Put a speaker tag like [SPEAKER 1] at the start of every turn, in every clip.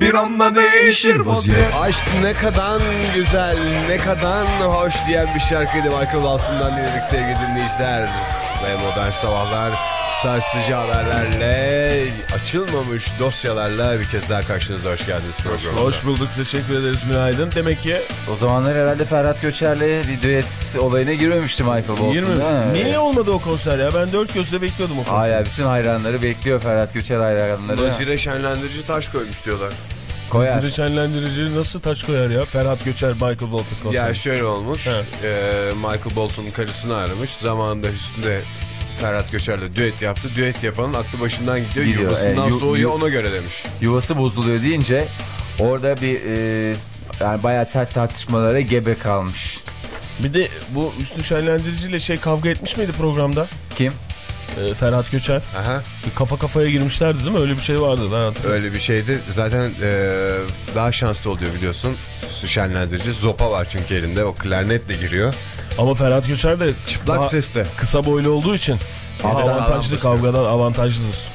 [SPEAKER 1] bir anda değişir vaziyet
[SPEAKER 2] Aşk ne kadar güzel, ne kadar hoş diyen bir şarkıydı Michael altından dinledik sevgili dinleyiciler. Ve modern sabahlar sarsıcı haberlerle, açılmamış dosyalarla bir kez daha karşınızda hoş geldiniz programda.
[SPEAKER 3] Hoş bulduk teşekkür ederiz günaydın. Demek ki
[SPEAKER 4] O zamanlar herhalde Ferhat Göçer'le bir düet olayına girmemişti Michael Bolton.
[SPEAKER 3] 20.
[SPEAKER 4] değil mi?
[SPEAKER 3] Niye olmadı o konser ya? Ben dört gözle bekliyordum o konseri.
[SPEAKER 4] Hala bütün hayranları bekliyor Ferhat Göçer hayranları.
[SPEAKER 2] Nazire şenlendirici taş koymuş diyorlar.
[SPEAKER 4] Koyar.
[SPEAKER 3] Zire şenlendirici nasıl taç koyar ya? Ferhat Göçer, Michael Bolton konseri.
[SPEAKER 2] Ya şöyle olmuş,
[SPEAKER 3] He.
[SPEAKER 2] e, Michael Bolton'un karısını aramış. Zamanında üstünde Ferhat Göçer'le düet yaptı. Düet yapanın aklı başından gidiyor,
[SPEAKER 4] Gidiyor,
[SPEAKER 2] yuvasından
[SPEAKER 4] e, yu-
[SPEAKER 2] soğuyor
[SPEAKER 4] yu-
[SPEAKER 2] ona göre demiş.
[SPEAKER 4] Yuvası bozuluyor deyince orada bir e, yani bayağı sert tartışmalara gebe kalmış.
[SPEAKER 3] Bir de bu Üstü şenlendiriciyle şey kavga etmiş miydi programda?
[SPEAKER 4] Kim?
[SPEAKER 3] Ee, Ferhat Göçer.
[SPEAKER 2] Aha.
[SPEAKER 3] Bir kafa kafaya girmişlerdi değil mi? Öyle bir şey vardı. Ben.
[SPEAKER 2] Öyle bir şeydi. Zaten e, daha şanslı oluyor biliyorsun. Su şenlendirici. Zopa var çünkü elinde. O klarnetle giriyor.
[SPEAKER 3] Ama Ferhat Göçer de
[SPEAKER 2] Çıplak sesle.
[SPEAKER 3] kısa boylu olduğu için
[SPEAKER 2] Evet,
[SPEAKER 3] avantajlı kavgadan avantajlıdır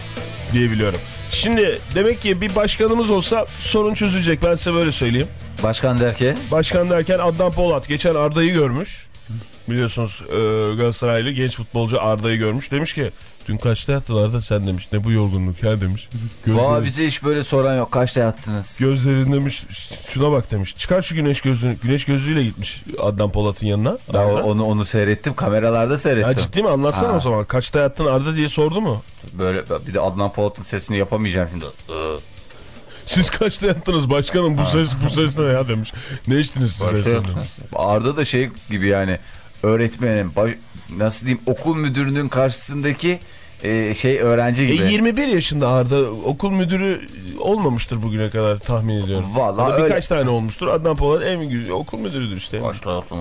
[SPEAKER 3] diye biliyorum. Şimdi demek ki bir başkanımız olsa sorun çözülecek ben size böyle söyleyeyim.
[SPEAKER 4] Başkan der ki
[SPEAKER 3] Başkan derken Adnan Polat geçen Arda'yı görmüş. Biliyorsunuz e, Galatasaraylı genç futbolcu Arda'yı görmüş. Demiş ki dün kaçta yattılar da sen demiş ne bu yorgunluk ya demiş.
[SPEAKER 4] Valla
[SPEAKER 3] Gözlerin,
[SPEAKER 4] bize hiç böyle soran yok. Kaçta yattınız?
[SPEAKER 3] gözlerin demiş şuna bak demiş. Çıkar şu güneş gözlüğünü. Güneş gözlüğüyle gitmiş Adnan Polat'ın yanına.
[SPEAKER 4] Ben
[SPEAKER 3] Arda.
[SPEAKER 4] onu onu seyrettim. Kameralarda
[SPEAKER 3] Ya
[SPEAKER 4] seyrettim.
[SPEAKER 3] ciddi mi anlatsana
[SPEAKER 4] Ha.
[SPEAKER 3] o zaman. Kaçta yattın Arda diye sordu mu?
[SPEAKER 4] Böyle bir de Adnan Polat'ın sesini yapamayacağım şimdi.
[SPEAKER 3] Siz kaçta yattınız başkanım bu ses bu ses ne ya demiş. Ne içtiniz siz?
[SPEAKER 4] Arda da şey gibi yani öğretmenin baş- nasıl diyeyim okul müdürünün karşısındaki e, şey öğrenci
[SPEAKER 3] E
[SPEAKER 4] gibi.
[SPEAKER 3] 21 yaşında Arda okul müdürü olmamıştır bugüne kadar tahmin ediyorum.
[SPEAKER 4] Vallahi
[SPEAKER 3] Ya da birkaç
[SPEAKER 4] öyle.
[SPEAKER 3] tane olmuştur. Adnan Polat en güzel okul müdürüdür işte.
[SPEAKER 4] Kaçta yattın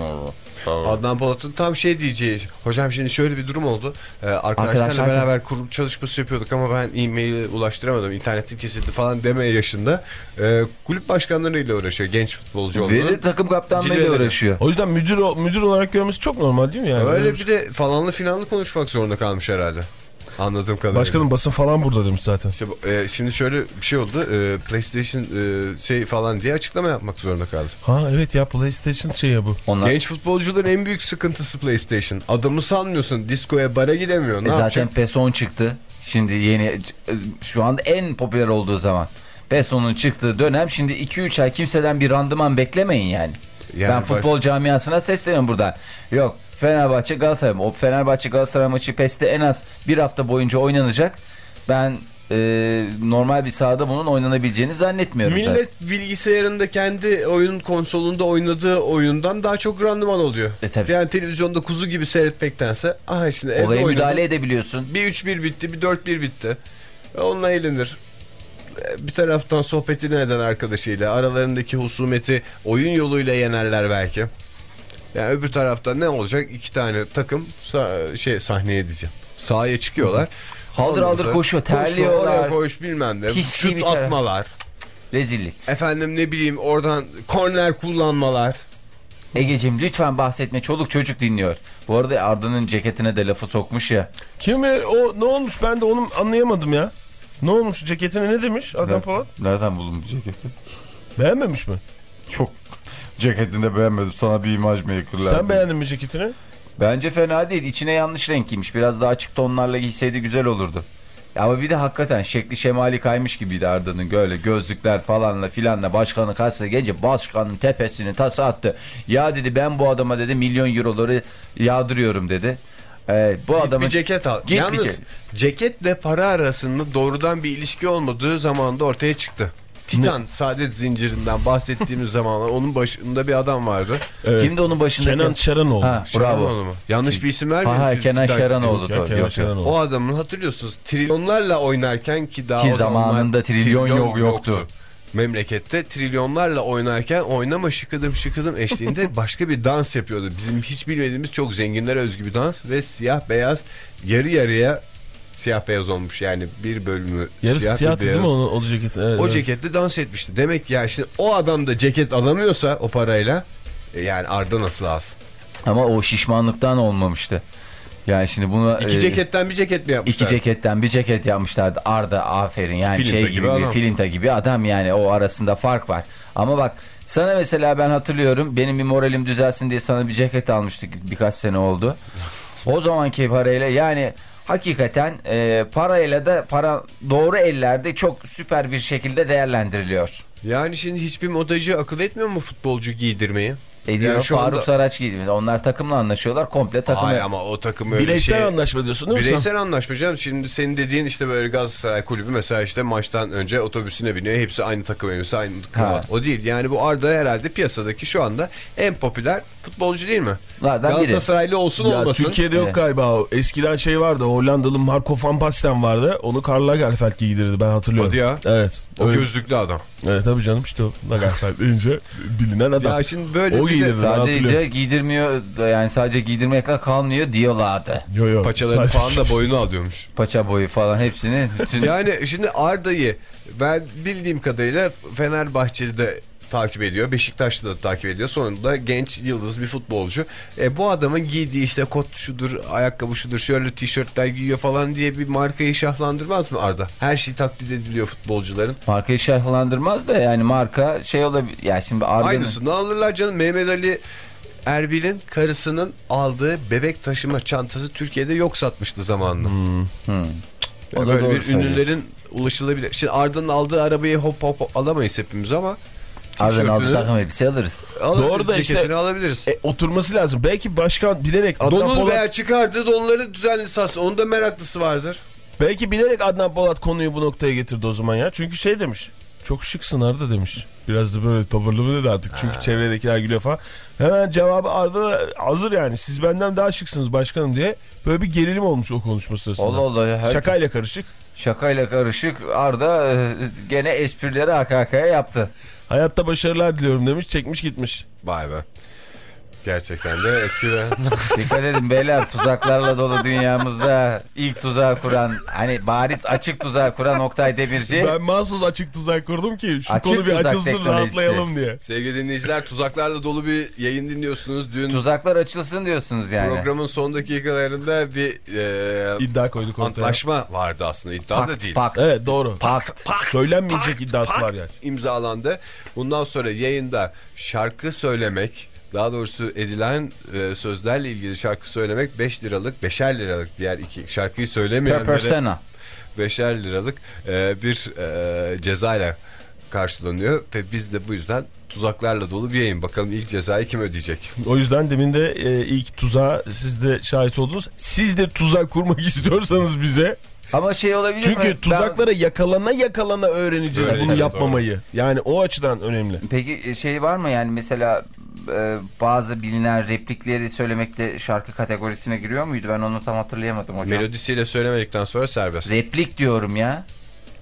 [SPEAKER 4] orada?
[SPEAKER 2] Adnan Polat'ın tam şey diyeceği. Hocam şimdi şöyle bir durum oldu. Ee, arkadaşlarla
[SPEAKER 4] Arkadaşlar-
[SPEAKER 2] beraber kurum çalışması yapıyorduk ama ben e-mail'i ulaştıramadım. İnternetim kesildi falan demeye yaşında. Ee, kulüp başkanlarıyla uğraşıyor. Genç futbolcu olduğunu.
[SPEAKER 4] Ve de takım kaptanlığıyla
[SPEAKER 2] Cilveleri.
[SPEAKER 4] uğraşıyor.
[SPEAKER 3] O yüzden müdür müdür olarak görmesi çok normal değil mi yani?
[SPEAKER 2] Öyle
[SPEAKER 3] Öyle
[SPEAKER 2] bir de falanlı filanlı konuşmak zorunda kalmış herhalde. Anladığım kadarıyla.
[SPEAKER 3] Başkanım basın falan burada demiş zaten.
[SPEAKER 2] İşte e, şimdi şöyle bir şey oldu. E, PlayStation e, şey falan diye açıklama yapmak zorunda kaldı.
[SPEAKER 3] Ha evet ya PlayStation şey ya bu.
[SPEAKER 4] Onlar
[SPEAKER 2] Genç futbolcuların en büyük sıkıntısı PlayStation. Adamı sanmıyorsun. Diskoya bara gidemiyor. Ne
[SPEAKER 4] E zaten? PES 10 çıktı. Şimdi yeni e, şu anda en popüler olduğu zaman. PES 10'un çıktığı dönem şimdi 2-3 ay kimseden bir randıman beklemeyin yani.
[SPEAKER 2] Yani
[SPEAKER 4] ben futbol camiasına sesleniyorum buradan. Yok Fenerbahçe Galatasaray o Fenerbahçe Galatasaray maçı PES'te en az bir hafta boyunca oynanacak. Ben e, normal bir sahada bunun oynanabileceğini zannetmiyorum. zaten.
[SPEAKER 2] Millet bilgisayarında kendi oyun konsolunda oynadığı oyundan daha çok randıman oluyor.
[SPEAKER 4] E tabii.
[SPEAKER 2] Yani televizyonda kuzu gibi seyretmektense aha şimdi evde
[SPEAKER 4] Olaya
[SPEAKER 2] oynadım.
[SPEAKER 4] müdahale edebiliyorsun.
[SPEAKER 2] Bir 3-1 bitti, bir 4-1 bitti. E, Onunla eğlenir. E, Bir taraftan sohbetini eden arkadaşıyla aralarındaki husumeti oyun yoluyla yenerler belki. Yani öbür taraftan ne olacak? İki tane takım sa- şey sahneye diyeceğim. Sahaya çıkıyorlar.
[SPEAKER 4] Haldır haldır koşuyor,
[SPEAKER 2] koşma,
[SPEAKER 4] terliyorlar.
[SPEAKER 2] Oraya koş bilmem ne.
[SPEAKER 4] Pis
[SPEAKER 2] Şut atmalar.
[SPEAKER 4] Rezillik.
[SPEAKER 2] Efendim ne bileyim oradan korner kullanmalar.
[SPEAKER 4] Egeciğim lütfen bahsetme çoluk çocuk dinliyor. Bu arada Arda'nın ceketine de lafı sokmuş ya.
[SPEAKER 3] Kim o ne olmuş ben de onu anlayamadım ya. Ne olmuş ceketine ne demiş Adnan Polat?
[SPEAKER 4] Nereden buldun bu ceketi?
[SPEAKER 3] Beğenmemiş mi?
[SPEAKER 4] Çok ceketini de beğenmedim. Sana bir imaj maker lazım.
[SPEAKER 3] Sen beğendin mi ceketini?
[SPEAKER 4] Bence fena değil. İçine yanlış renk giymiş. Biraz daha açık tonlarla giyseydi güzel olurdu. Ya Ama bir de hakikaten şekli şemali kaymış gibiydi Arda'nın. Böyle gözlükler falanla filanla başkanı karşısına gelince başkanın tepesini tasa attı. Ya dedi ben bu adama dedi milyon euroları yağdırıyorum dedi. Ee, bu adamın...
[SPEAKER 2] Bir ceket al.
[SPEAKER 4] Git bir
[SPEAKER 2] Yalnız
[SPEAKER 4] ce-
[SPEAKER 2] ceketle para arasında doğrudan bir ilişki olmadığı zaman da ortaya çıktı. Titan saadet zincirinden bahsettiğimiz zamanlar onun başında bir adam vardı.
[SPEAKER 3] Evet.
[SPEAKER 4] Kimdi onun başındaki?
[SPEAKER 3] Kenan Şaranoğlu.
[SPEAKER 4] Ha,
[SPEAKER 2] Şaranoğlu
[SPEAKER 4] bravo.
[SPEAKER 2] mu? Yanlış bir isim vermiyor.
[SPEAKER 4] Ha? Kenan
[SPEAKER 2] Titan-
[SPEAKER 4] Şaranoğlu.
[SPEAKER 3] Yok Kenan
[SPEAKER 4] yok.
[SPEAKER 3] Şaranoğlu.
[SPEAKER 2] O adamın hatırlıyorsunuz trilyonlarla oynarken ki daha
[SPEAKER 4] Ki
[SPEAKER 2] o
[SPEAKER 4] zamanında trilyon yok- yoktu.
[SPEAKER 2] Memlekette trilyonlarla oynarken oynama şıkıdım şıkıdım eşliğinde başka bir dans yapıyordu. Bizim hiç bilmediğimiz çok zenginlere özgü bir dans ve siyah beyaz yarı yarıya siyah beyaz olmuş yani bir bölümü
[SPEAKER 3] Yarısı
[SPEAKER 2] siyah bir
[SPEAKER 3] siyahtı değil
[SPEAKER 2] beyaz.
[SPEAKER 3] mi o, o ceket? Evet,
[SPEAKER 2] O
[SPEAKER 3] evet.
[SPEAKER 2] ceketle dans etmişti. Demek ki ya şimdi o adam da ceket alamıyorsa o parayla e, yani Arda nasıl alsın?
[SPEAKER 4] Ama o şişmanlıktan olmamıştı. Yani şimdi bunu
[SPEAKER 2] İki
[SPEAKER 4] e,
[SPEAKER 2] ceketten bir ceket mi yapmışlar?
[SPEAKER 4] iki ceketten bir ceket yapmışlardı. Arda aferin yani
[SPEAKER 2] Filinta
[SPEAKER 4] şey
[SPEAKER 2] gibi
[SPEAKER 4] gibi,
[SPEAKER 2] adam.
[SPEAKER 4] filinta gibi adam yani o arasında fark var. Ama bak sana mesela ben hatırlıyorum benim bir moralim düzelsin diye sana bir ceket almıştık birkaç sene oldu. O zamanki parayla yani hakikaten e, parayla da para doğru ellerde çok süper bir şekilde değerlendiriliyor.
[SPEAKER 2] Yani şimdi hiçbir modacı akıl etmiyor mu futbolcu giydirmeyi?
[SPEAKER 4] Ediyor
[SPEAKER 2] Yani şu
[SPEAKER 4] Faruk
[SPEAKER 2] anda-
[SPEAKER 4] Saraç giydi. Onlar takımla anlaşıyorlar. Komple takımı.
[SPEAKER 2] Hayır ama o takım öyle
[SPEAKER 3] Bireysel
[SPEAKER 2] şey...
[SPEAKER 3] anlaşma diyorsun değil mi sen?
[SPEAKER 2] Bireysel anlaşma canım. Şimdi senin dediğin işte böyle Galatasaray kulübü mesela işte maçtan önce otobüsüne biniyor. Hepsi aynı takım elbise aynı kravat. O değil. Yani bu Arda herhalde piyasadaki şu anda en popüler futbolcu değil mi?
[SPEAKER 4] Lardan biri.
[SPEAKER 2] Galatasaraylı olsun
[SPEAKER 3] Ya
[SPEAKER 2] olmasın.
[SPEAKER 3] Türkiye'de yok galiba o. Eskiden şey vardı Hollandalı Marco van Basten vardı. Onu Karl Lagerfeld giydirirdi ben hatırlıyorum.
[SPEAKER 2] Hadi ya.
[SPEAKER 3] Evet.
[SPEAKER 2] O
[SPEAKER 3] Öyle-
[SPEAKER 2] gözlüklü adam.
[SPEAKER 3] Evet tabii canım işte o Lagerfeld deyince bilinen adam.
[SPEAKER 2] Ya şimdi böyle
[SPEAKER 3] o hatırlıyorum.
[SPEAKER 4] Sadece giydirmiyor yani sadece giydirmekle kalmıyor diyorlardı.
[SPEAKER 3] Yo, yo.
[SPEAKER 2] paçalarını
[SPEAKER 3] Sadece-
[SPEAKER 2] falan da boyunu alıyormuş.
[SPEAKER 4] Paça boyu falan hepsini bütün
[SPEAKER 2] Yani şimdi Arda'yı ben bildiğim kadarıyla Fenerbahçeli de takip ediyor. Beşiktaş'ta da takip ediyor. Sonunda genç yıldız bir futbolcu. E, bu adamın giydiği işte kot şudur, ayakkabı şudur, şöyle tişörtler giyiyor falan diye bir markayı şahlandırmaz mı Arda? Her şey taklit ediliyor futbolcuların.
[SPEAKER 4] markayı şerhlandırmaz da yani marka şey olabilir. Ya şimdi Arda'nın
[SPEAKER 2] Aynısını alırlar canım. Mehmet Ali Erbil'in karısının aldığı bebek taşıma çantası Türkiye'de yok satmıştı zamanında. Yani
[SPEAKER 4] da
[SPEAKER 2] böyle bir ünlülerin ulaşılabilir. Şimdi Arda'nın aldığı arabayı hop hop alamayız hepimiz ama
[SPEAKER 4] Aldığı
[SPEAKER 2] tişörtünü
[SPEAKER 4] takım elbise alırız.
[SPEAKER 2] alabiliriz,
[SPEAKER 3] Doğru da işte-
[SPEAKER 2] ceketini alabiliriz.
[SPEAKER 3] E, oturması lazım. Belki başkan bilerek Adnan
[SPEAKER 2] Donunu
[SPEAKER 3] Polat
[SPEAKER 2] veya çıkardığı donları düzenli satsın. Onun da meraklısı vardır.
[SPEAKER 3] belki bilerek Adnan Polat konuyu bu noktaya getirdi o zaman ya. Çünkü şey demiş. Çok şıksın Arda demiş. Biraz da böyle tavırlı mı dedi artık. Çünkü çevredekiler gülüyor falan. Hemen cevabı Arda da hazır yani. Siz benden daha şıksınız başkanım diye. Böyle bir gerilim olmuş o konuşma sırasında.
[SPEAKER 4] Allah Allah. ya, Her...
[SPEAKER 3] Şakayla karışık.
[SPEAKER 4] Şakayla karışık Arda e, gene esprileri arka arkaya yaptı.
[SPEAKER 3] Hayatta başarılar diliyorum demiş. Çekmiş gitmiş.
[SPEAKER 2] Vay be. Gerçekten de etkili.
[SPEAKER 4] Dikkat edin beyler tuzaklarla dolu dünyamızda ilk tuzağı kuran hani bariz açık tuzağı kuran Oktay Demirci.
[SPEAKER 3] Ben mahsus açık tuzak kurdum ki şu
[SPEAKER 4] Açık
[SPEAKER 3] konu bir açılsın rahatlayalım diye.
[SPEAKER 2] Sevgili dinleyiciler tuzaklarla dolu bir yayın dinliyorsunuz. Dün
[SPEAKER 4] Tuzaklar açılsın diyorsunuz yani.
[SPEAKER 2] programın son dakikalarında bir e,
[SPEAKER 3] İddia koyduk ortaya.
[SPEAKER 2] antlaşma vardı aslında. İddia da
[SPEAKER 4] Pakt,
[SPEAKER 2] değil.
[SPEAKER 4] pakt,
[SPEAKER 3] Evet doğru.
[SPEAKER 4] pakt.
[SPEAKER 3] Söylenmeyecek iddiası var yani.
[SPEAKER 2] imzalandı. Bundan sonra yayında şarkı söylemek daha doğrusu edilen e, sözlerle ilgili şarkı söylemek 5 liralık 5'er liralık diğer iki şarkıyı söylemeyenlere
[SPEAKER 4] persona.
[SPEAKER 2] 5'er liralık e, bir e, cezayla karşılanıyor ve biz de bu yüzden tuzaklarla dolu bir yayın. Bakalım ilk cezayı kim ödeyecek?
[SPEAKER 3] O yüzden demin de e, ilk tuzağa siz de şahit oldunuz. Siz de tuzak kurmak istiyorsanız bize.
[SPEAKER 4] Ama şey olabilir mi?
[SPEAKER 3] Çünkü
[SPEAKER 4] Ben-
[SPEAKER 3] tuzaklara yakalana yakalana öğreneceğiz
[SPEAKER 2] Öyle,
[SPEAKER 3] bunu yapmamayı. Yani o açıdan önemli.
[SPEAKER 4] Peki şey var mı yani mesela e, bazı bilinen replikleri söylemekte şarkı kategorisine giriyor muydu? Ben onu tam hatırlayamadım hocam.
[SPEAKER 2] Melodisiyle söylemedikten sonra serbest.
[SPEAKER 4] Replik diyorum ya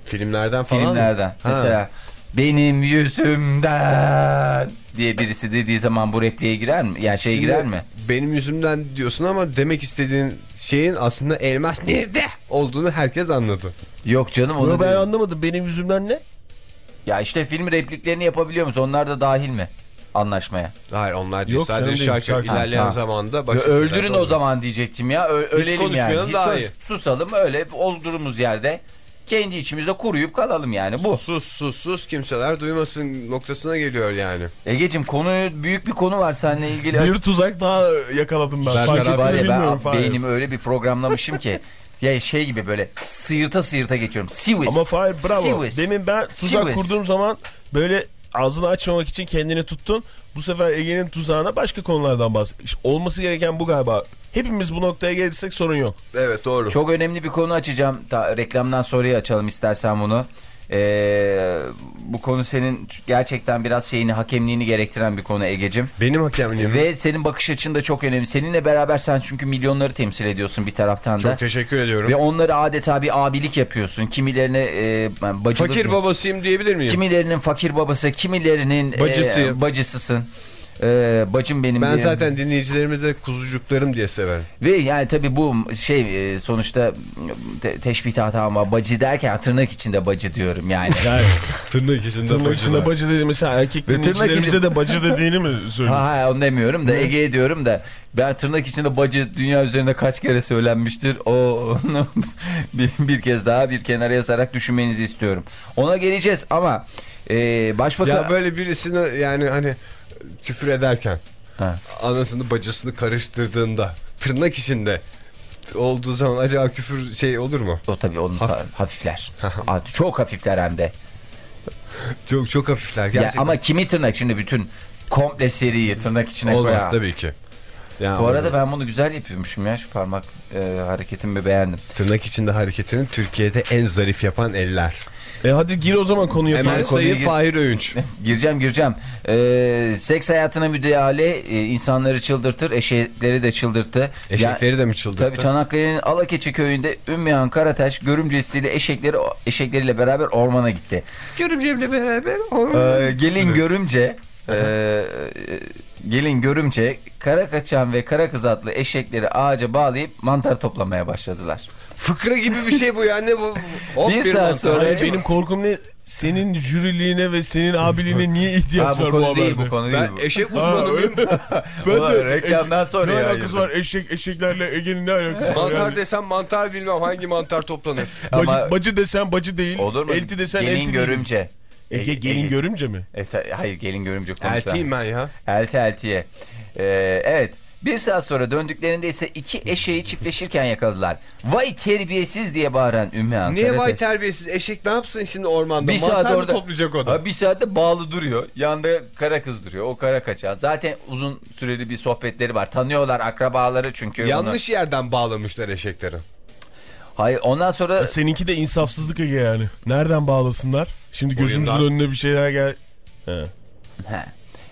[SPEAKER 2] Filmlerden falan mı?
[SPEAKER 4] filmlerden.
[SPEAKER 2] Ha.
[SPEAKER 4] Mesela benim yüzümden diye birisi dediği zaman bu repliğe girer mi? Yani şey
[SPEAKER 2] Şimdi
[SPEAKER 4] girer mi?
[SPEAKER 2] Benim yüzümden diyorsun ama demek istediğin şeyin aslında elmas nerede olduğunu herkes anladı.
[SPEAKER 4] Yok canım onu
[SPEAKER 3] Bunu ben
[SPEAKER 4] değil.
[SPEAKER 3] anlamadım. Benim yüzümden ne?
[SPEAKER 4] Ya işte film repliklerini yapabiliyor musun? Onlar da dahil mi anlaşmaya?
[SPEAKER 2] Hayır onlar değil
[SPEAKER 3] Yok,
[SPEAKER 2] sadece
[SPEAKER 3] değil,
[SPEAKER 2] şarkı,
[SPEAKER 3] şarkı.
[SPEAKER 2] ilerleyen
[SPEAKER 4] Ha,
[SPEAKER 2] zamanda
[SPEAKER 4] Ya
[SPEAKER 2] başka
[SPEAKER 4] öldürün o zaman diyecektim ya. Ö- ölelim
[SPEAKER 2] konuşmayalım
[SPEAKER 4] yani.
[SPEAKER 2] daha
[SPEAKER 4] Hiç
[SPEAKER 2] iyi.
[SPEAKER 4] Susalım öyle olduğumuz yerde kendi içimizde kuruyup kalalım yani bu.
[SPEAKER 2] Sus sus sus kimseler duymasın noktasına geliyor yani.
[SPEAKER 4] Egeciğim konuyu büyük bir konu var seninle ilgili.
[SPEAKER 3] Bir tuzak daha yakaladım ben. Fark
[SPEAKER 4] var ya ben
[SPEAKER 3] Fahir.
[SPEAKER 4] beynimi öyle bir programlamışım ki ya şey gibi böyle sıyırta sıyırta geçiyorum. Sivis.
[SPEAKER 3] Ama Fahir bravo.
[SPEAKER 4] Sivis.
[SPEAKER 3] Demin ben tuzak
[SPEAKER 4] Sivis.
[SPEAKER 3] kurduğum zaman böyle ağzını açmamak için kendini tuttun. Bu sefer Ege'nin tuzağına başka konulardan bahset. İşte olması gereken bu galiba. Hepimiz bu noktaya gelirsek sorun yok.
[SPEAKER 2] Evet doğru.
[SPEAKER 4] Çok önemli bir konu açacağım. Ta, reklamdan sonraya açalım istersen bunu. Ee, bu konu senin gerçekten biraz şeyini hakemliğini gerektiren bir konu Egecim.
[SPEAKER 2] Benim hakemliğim.
[SPEAKER 4] Ve senin bakış açın da çok önemli. Seninle beraber sen çünkü milyonları temsil ediyorsun bir taraftan da.
[SPEAKER 2] Çok teşekkür ediyorum.
[SPEAKER 4] Ve onları adeta bir abilik yapıyorsun. Kimilerine e, bacılık...
[SPEAKER 2] Fakir babasıyım diyebilir miyim?
[SPEAKER 4] Kimilerinin fakir babası, kimilerinin e,
[SPEAKER 2] Bacısıyım.
[SPEAKER 4] bacısısın. E, bacım benim
[SPEAKER 2] Ben
[SPEAKER 4] diye.
[SPEAKER 2] zaten dinleyicilerimi de kuzucuklarım diye severim.
[SPEAKER 4] Ve yani tabii bu şey e, sonuçta te teşbih hata ama bacı derken tırnak içinde bacı diyorum yani.
[SPEAKER 3] Yani
[SPEAKER 2] Tırnak içinde
[SPEAKER 3] tırnak içinde bacı dedi mesela erkek
[SPEAKER 4] Ve tırnak
[SPEAKER 3] dinleyicilerimize de bacı dediğini mi söylüyorsun?
[SPEAKER 4] ha ha onu demiyorum da Ege'ye diyorum da ben tırnak içinde bacı dünya üzerinde kaç kere söylenmiştir o onu bir, bir kez daha bir kenara yazarak düşünmenizi istiyorum. Ona geleceğiz ama e, başbakan...
[SPEAKER 2] Ya böyle birisine yani hani küfür ederken
[SPEAKER 4] Ha.
[SPEAKER 2] anasını bacısını karıştırdığında tırnak içinde olduğu zaman acaba küfür şey olur mu?
[SPEAKER 4] O tabii onu sa- hafifler. Çok hafifler hem de.
[SPEAKER 2] Çok çok hafifler
[SPEAKER 4] Ya,
[SPEAKER 2] gerçekten.
[SPEAKER 4] ama kimi tırnak şimdi bütün komple seriyi tırnak içine
[SPEAKER 2] Olmaz
[SPEAKER 4] koyar.
[SPEAKER 2] tabii ki. Yani
[SPEAKER 4] Bu arada ben bunu güzel yapıyormuşum ya şu parmak e, hareketimi beğendim.
[SPEAKER 2] tırnak içinde hareketini Türkiye'de en zarif yapan eller.
[SPEAKER 3] E hadi gir o zaman konuya.
[SPEAKER 2] Hemen
[SPEAKER 3] Fahir.
[SPEAKER 4] konuya gir-
[SPEAKER 2] Fahir Öğünç.
[SPEAKER 4] gireceğim gireceğim. E, seks hayatına müdahale e, insanları çıldırtır, eşekleri de çıldırttı.
[SPEAKER 2] Eşekleri de mi çıldırttı?
[SPEAKER 4] Tabii Çanakkale'nin Alakeçi köyünde Ümmühan Karataş görümcesiyle eşekleri eşekleriyle beraber ormana gitti.
[SPEAKER 2] Görümcemle beraber.
[SPEAKER 4] Ee, gelin görümce e, gelin görümce kara kaçan ve kara kız adlı eşekleri ağaca bağlayıp mantar toplamaya başladılar.
[SPEAKER 2] Fıkra gibi bir şey bu ya ne bu? Hop
[SPEAKER 4] Bir saat
[SPEAKER 2] mantar.
[SPEAKER 4] sonra-
[SPEAKER 3] Hayır, benim korkum ne? Senin jüriliğine ve senin abiliğine niye ihtiyaç
[SPEAKER 4] Ha, bu
[SPEAKER 3] var bu
[SPEAKER 4] konu değil
[SPEAKER 3] haberde?
[SPEAKER 4] bu konu değil.
[SPEAKER 2] Ben
[SPEAKER 4] bu.
[SPEAKER 2] eşek
[SPEAKER 3] Ha,
[SPEAKER 2] uzmanıyım.
[SPEAKER 3] ben
[SPEAKER 4] Ulan
[SPEAKER 3] de
[SPEAKER 4] reklamdan sonra
[SPEAKER 3] ne
[SPEAKER 4] ya,
[SPEAKER 3] alakası
[SPEAKER 4] ayırdım.
[SPEAKER 3] var eşek eşeklerle Ege'nin ne alakası var?
[SPEAKER 2] mantar
[SPEAKER 3] Yani?
[SPEAKER 2] desem mantar bilmem hangi mantar toplanır.
[SPEAKER 3] Bacı,
[SPEAKER 4] Ama-
[SPEAKER 3] bacı desen bacı değil.
[SPEAKER 4] Olur mu?
[SPEAKER 3] Elti desen
[SPEAKER 4] gelin
[SPEAKER 3] elti değil. Ege gelin
[SPEAKER 4] Ege-
[SPEAKER 3] görümce mi?
[SPEAKER 4] E, hayır gelin görümce konuşlar.
[SPEAKER 2] Eltiyim ben ya.
[SPEAKER 4] Elti eltiye. Ee, evet. Bir saat sonra döndüklerinde ise iki eşeği çiftleşirken yakaladılar. Vay terbiyesiz diye bağıran Ümmühan
[SPEAKER 2] Niye vay terbiyesiz eşek ne yapsın şimdi ormanda?
[SPEAKER 4] Bir
[SPEAKER 2] mantar
[SPEAKER 4] saat orada
[SPEAKER 2] toplayacak o da?
[SPEAKER 4] Ha, bir saatte bağlı duruyor. Yanında kara kız duruyor. O kara kaçan. Zaten uzun süreli bir sohbetleri var. Tanıyorlar akrabaları çünkü.
[SPEAKER 2] Yanlış yerden bağlamışlar eşekleri.
[SPEAKER 4] Hayır ondan sonra
[SPEAKER 3] Seninki de insafsızlık Ege yani. Nereden bağlasınlar? Şimdi gözümüzün
[SPEAKER 2] Boyundan.
[SPEAKER 3] önüne bir şeyler gel. He.
[SPEAKER 4] He,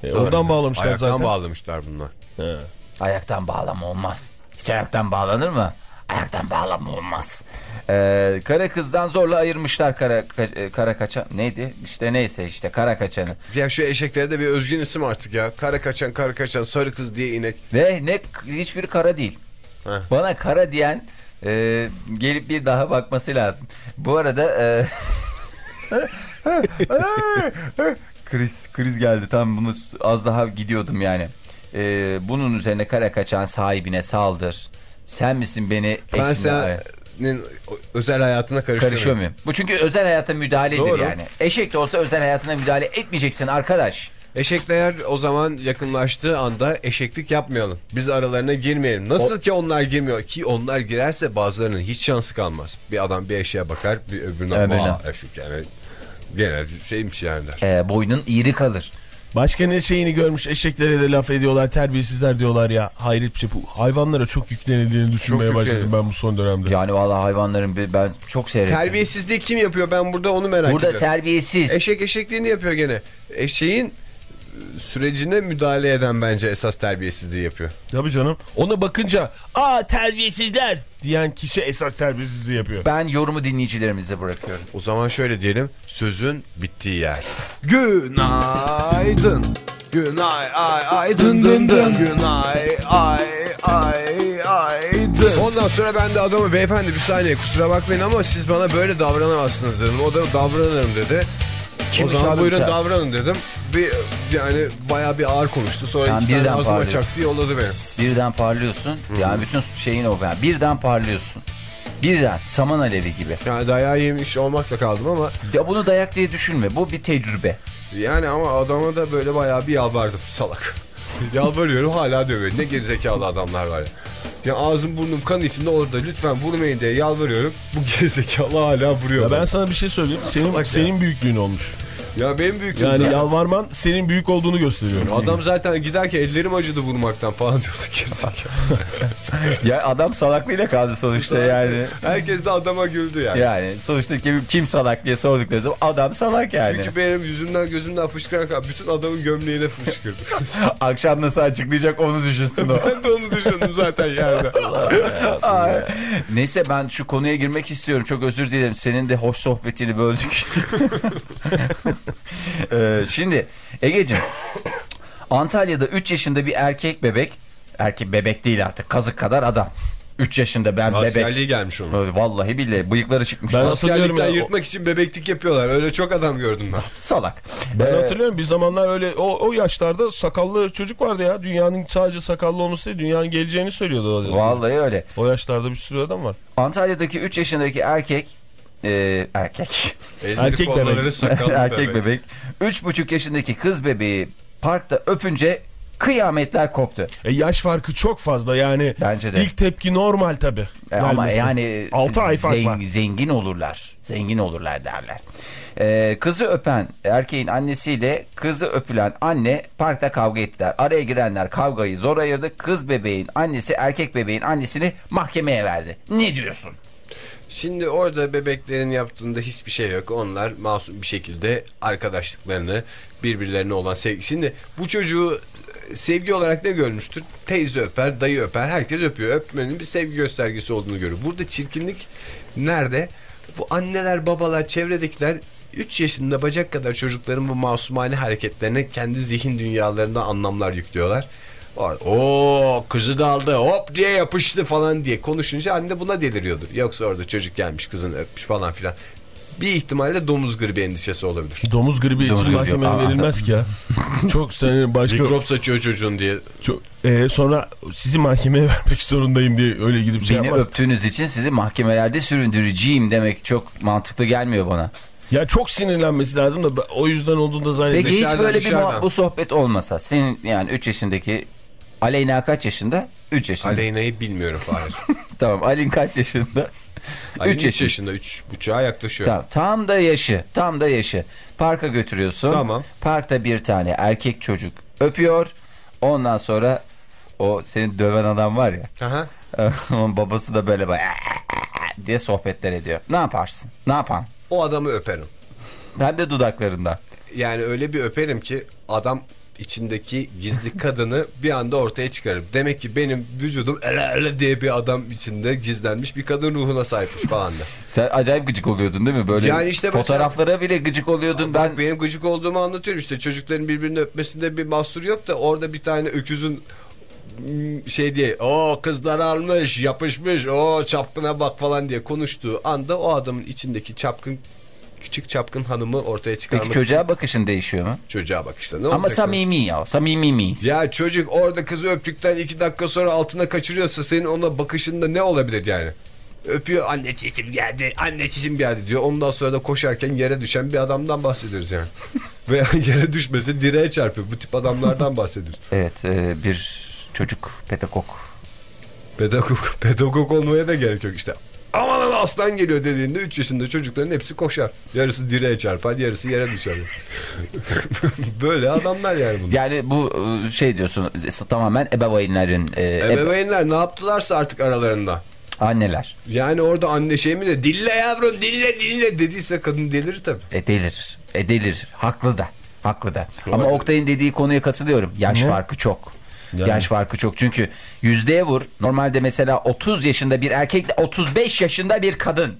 [SPEAKER 3] E, oradan bağlamışlar
[SPEAKER 2] Ayaktan
[SPEAKER 3] zaten.
[SPEAKER 2] bağlamışlar bunlar.
[SPEAKER 3] He.
[SPEAKER 4] ayaktan bağlama olmaz. Hiç ayaktan bağlanır mı? Ayaktan bağlama olmaz. Ee, kara kızdan zorla ayırmışlar kara, ka- e, kara kaçan. Neydi? İşte neyse işte kara kaçanı.
[SPEAKER 2] Ya şu eşeklere de bir özgün isim artık ya. Kara kaçan, kara kaçan, sarı kız diye inek.
[SPEAKER 4] Ve ne hiçbir kara değil.
[SPEAKER 2] Heh.
[SPEAKER 4] Bana kara diyen e, gelip bir daha bakması lazım. Bu arada e, kriz kriz geldi. Tam bunu az daha gidiyordum yani. E, bunun üzerine kara kaçan sahibine saldır. Sen misin beni
[SPEAKER 2] Ben senin özel hayatına karışıyorum.
[SPEAKER 4] karışıyor muyum? Bu çünkü özel hayata müdahaledir
[SPEAKER 2] Doğru.
[SPEAKER 4] yani. Eşek de olsa özel hayatına müdahale etmeyeceksin arkadaş.
[SPEAKER 2] Eşekler o zaman yakınlaştığı anda eşeklik yapmayalım. Biz aralarına girmeyelim. Nasıl ki onlar girmiyor ki onlar girerse bazılarının hiç şansı kalmaz. Bir adam bir eşeğe bakar bir öbürüne
[SPEAKER 4] Öbürüne.
[SPEAKER 2] eşek yani genel şeymiş yani der.
[SPEAKER 4] E, boynun iğri kalır.
[SPEAKER 3] Başka ne şeyini görmüş eşeklere de laf ediyorlar terbiyesizler diyorlar ya. Hayret bir şey bu. Hayvanlara çok yüklenildiğini düşünmeye
[SPEAKER 2] Çok
[SPEAKER 3] başladım ben bu son dönemde.
[SPEAKER 4] Yani vallahi hayvanların bir- ben çok seyrettim.
[SPEAKER 2] Terbiyesizliği kim yapıyor ben burada onu merak
[SPEAKER 4] Burada
[SPEAKER 2] ediyorum.
[SPEAKER 4] terbiyesiz.
[SPEAKER 2] Eşek eşekliğini yapıyor gene. Eşeğin sürecine müdahale eden bence esas terbiyesizliği yapıyor.
[SPEAKER 3] Tabii canım. Ona bakınca aa terbiyesizler diyen kişi esas terbiyesizliği yapıyor.
[SPEAKER 4] Ben yorumu dinleyicilerimize bırakıyorum.
[SPEAKER 2] O zaman şöyle diyelim sözün bittiği yer. Günaydın. Günay ay ay dın dın dın. Günay ay ay ay dın. Ondan sonra ben de adamı beyefendi bir saniye kusura bakmayın ama siz bana böyle davranamazsınız dedim. O da davranırım dedi.
[SPEAKER 4] Kimmiş
[SPEAKER 2] o zaman buyurun
[SPEAKER 4] bu?
[SPEAKER 2] davranın dedim. Bir, yani bayağı bir ağır konuştu. Sonra
[SPEAKER 4] Sen
[SPEAKER 2] iki tane
[SPEAKER 4] birden
[SPEAKER 2] ağzıma çaktı yolladı beni.
[SPEAKER 4] Birden parlıyorsun. Yani bütün şeyin o. Yani birden parlıyorsun. Birden saman alevi gibi.
[SPEAKER 2] Yani dayağı yemiş olmakla kaldım ama
[SPEAKER 4] Ya bunu dayak diye düşünme. Bu bir tecrübe.
[SPEAKER 2] yani ama adama da böyle bayağı bir yalvardım salak. Yalvarıyorum hala dövüyor. Ne gerizekalı adamlar var ya. Ya ağzım burnum kan içinde orada lütfen vurmayın diye yalvarıyorum. Bu gerizekalı hala vuruyor.
[SPEAKER 3] Ya ben sana bir şey söyleyeyim. Senin, senin büyüklüğün olmuş.
[SPEAKER 2] Ya benim büyük
[SPEAKER 3] Yani yalvarman senin büyük olduğunu gösteriyor.
[SPEAKER 2] Adam zaten giderken ellerim acıdı vurmaktan falan diyordu gerizekalı.
[SPEAKER 4] Ya adam salaklığıyla kaldı sonuçta yani.
[SPEAKER 2] Herkes de adama güldü yani.
[SPEAKER 4] Yani sonuçta kim, kim salak diye sordukları zaman adam salak yani.
[SPEAKER 2] Çünkü benim yüzümden gözümden fışkıran bütün adamın gömleğine fışkırdı.
[SPEAKER 4] Akşam nasıl açıklayacak onu düşünsün o.
[SPEAKER 2] ben de onu düşündüm zaten yerde.
[SPEAKER 4] Ay. Neyse ben şu konuya girmek istiyorum. Çok özür dilerim. Senin de hoş sohbetini böldük. Ee, şimdi Ege'cim Antalya'da 3 yaşında bir erkek bebek erkek bebek değil artık kazık kadar adam. 3 yaşında ben bebek.
[SPEAKER 2] Askerliği gelmiş onun.
[SPEAKER 4] Vallahi billahi bıyıkları çıkmış.
[SPEAKER 3] Ben hatırlıyorum ya,
[SPEAKER 2] yırtmak için bebeklik yapıyorlar. Öyle çok adam gördüm ben.
[SPEAKER 4] Salak.
[SPEAKER 3] Ben
[SPEAKER 4] Ee,
[SPEAKER 3] hatırlıyorum bir zamanlar öyle o, o yaşlarda sakallı çocuk vardı ya. Dünyanın sadece sakallı olması değil dünyanın geleceğini söylüyordu. O,
[SPEAKER 4] Vallahi öyle.
[SPEAKER 3] o yaşlarda bir sürü adam var.
[SPEAKER 4] Antalya'daki 3 yaşındaki erkek e, erkek
[SPEAKER 2] Elleri
[SPEAKER 3] Erkek bebek.
[SPEAKER 4] erkek bebek 3,5 yaşındaki kız bebeği parkta öpünce kıyametler koptu.
[SPEAKER 3] E, yaş farkı çok fazla yani.
[SPEAKER 4] Bence de.
[SPEAKER 3] İlk tepki normal tabi.
[SPEAKER 4] E, ama yani
[SPEAKER 3] 6 ay fark
[SPEAKER 4] zen-
[SPEAKER 3] var.
[SPEAKER 4] zengin olurlar. Zengin olurlar derler. E, kızı öpen erkeğin annesiyle kızı öpülen anne parkta kavga ettiler. Araya girenler kavgayı zor ayırdı. Kız bebeğin annesi erkek bebeğin annesini mahkemeye verdi. Ne diyorsun?
[SPEAKER 2] Şimdi orada bebeklerin yaptığında hiçbir şey yok. Onlar masum bir şekilde arkadaşlıklarını, birbirlerine olan sevgi. Şimdi bu çocuğu e, sevgi olarak ne görmüştür? Teyze öper, dayı öper, herkes öpüyor. Öpmenin bir sevgi göstergesi olduğunu görüyor. Burada çirkinlik nerede? Bu anneler, babalar, çevredekiler 3 yaşında bacak kadar çocukların bu masumane hareketlerine kendi zihin dünyalarında anlamlar yüklüyorlar. O kızı da aldı hop diye yapıştı falan diye konuşunca anne buna deliriyordur. Yoksa orada çocuk gelmiş kızını öpmüş falan filan. Bir ihtimalle domuz gribi endişesi olabilir.
[SPEAKER 3] Domuz gribi
[SPEAKER 4] Domuz
[SPEAKER 3] için mahkemeye verilmez ki ya. çok senin başka...
[SPEAKER 2] Mikrop saçıyor çocuğun diye.
[SPEAKER 3] Çok, E, sonra sizi mahkemeye vermek zorundayım diye öyle gidip şey
[SPEAKER 4] Beni
[SPEAKER 3] yapmaz.
[SPEAKER 4] öptüğünüz için sizi mahkemelerde süründüreceğim demek çok mantıklı gelmiyor bana.
[SPEAKER 3] Ya çok sinirlenmesi lazım da o yüzden olduğunu da zannediyorum.
[SPEAKER 4] Peki hiç
[SPEAKER 2] Dışarıdan,
[SPEAKER 4] böyle bir
[SPEAKER 2] dışarıdan.
[SPEAKER 4] muha- bu sohbet olmasa senin yani 3 yaşındaki Aleyna kaç yaşında? 3 yaşında.
[SPEAKER 2] Aleyna'yı bilmiyorum Fahir.
[SPEAKER 4] Tamam Alin kaç yaşında?
[SPEAKER 2] Aleyna
[SPEAKER 4] 3
[SPEAKER 2] üç
[SPEAKER 4] yaşında.
[SPEAKER 2] yaşında. 3 buçuğa yaklaşıyor.
[SPEAKER 4] Tamam, tam da yaşı. Tam da yaşı. Parka götürüyorsun.
[SPEAKER 2] Tamam.
[SPEAKER 4] Parkta bir tane erkek çocuk öpüyor. Ondan sonra o seni döven adam var ya.
[SPEAKER 2] Aha.
[SPEAKER 4] Onun babası da böyle böyle diye sohbetler ediyor. Ne yaparsın? Ne yapan?
[SPEAKER 2] O adamı öperim.
[SPEAKER 4] Ben de dudaklarından.
[SPEAKER 2] Yani öyle bir öperim ki adam içindeki gizli kadını bir anda ortaya çıkarım. Demek ki benim vücudum ele ele diye bir adam içinde gizlenmiş bir kadın ruhuna sahipmiş falan da.
[SPEAKER 4] Sen acayip gıcık oluyordun değil mi? Böyle
[SPEAKER 2] Yani işte mesela-
[SPEAKER 4] fotoğraflara bile gıcık oluyordun. Ben
[SPEAKER 2] Bak benim gıcık olduğumu anlatıyorum işte çocukların birbirini öpmesinde bir mahsur yok da orada bir tane öküzün mm, şey diye o kızlar almış yapışmış o çapkına bak falan diye konuştuğu anda o adamın içindeki çapkın küçük çapkın hanımı ortaya çıkarmak
[SPEAKER 4] peki çocuğa bakışın değişiyor mu?
[SPEAKER 2] çocuğa bak işte ne
[SPEAKER 4] Ama samimi ya. Samimi miyiz?
[SPEAKER 2] Ya çocuk orada kızı öptükten iki dakika sonra altına kaçırıyorsa senin ona bakışında ne olabilir yani? Öpüyor anne çişim geldi anne çişim geldi diyor. Ondan sonra da koşarken yere düşen bir adamdan bahsediyoruz yani. Veya yere düşmesi direğe çarpıyor. Bu tip adamlardan bahsediyoruz.
[SPEAKER 4] Evet e, bir çocuk pedagog.
[SPEAKER 2] Pedagog, pedagog olmaya da gerek yok işte. Aman aman aslan geliyor dediğinde 3 yaşında çocukların hepsi koşar. Yarısı direğe çarpar, yarısı yere düşer. Böyle adamlar yani bunlar.
[SPEAKER 4] Yani bu e, şey diyorsun tamamen ebeveynlerin e, ebe-
[SPEAKER 2] Ebeveynler ne yaptılarsa artık aralarında.
[SPEAKER 4] anneler.
[SPEAKER 2] Yani orada anne şey mi de dille yavrum dille dille dediyse kadın delir tabii.
[SPEAKER 4] E delirir. E delirir. Haklı da. Haklı da. Ama Oktay'ın dediği konuya katılıyorum. Yaş
[SPEAKER 3] Ne?
[SPEAKER 4] farkı çok.
[SPEAKER 3] Yani.
[SPEAKER 4] Yaş farkı çok. Çünkü yüzdeye vur. Normalde mesela 30 yaşında bir erkekle 35 yaşında bir kadın.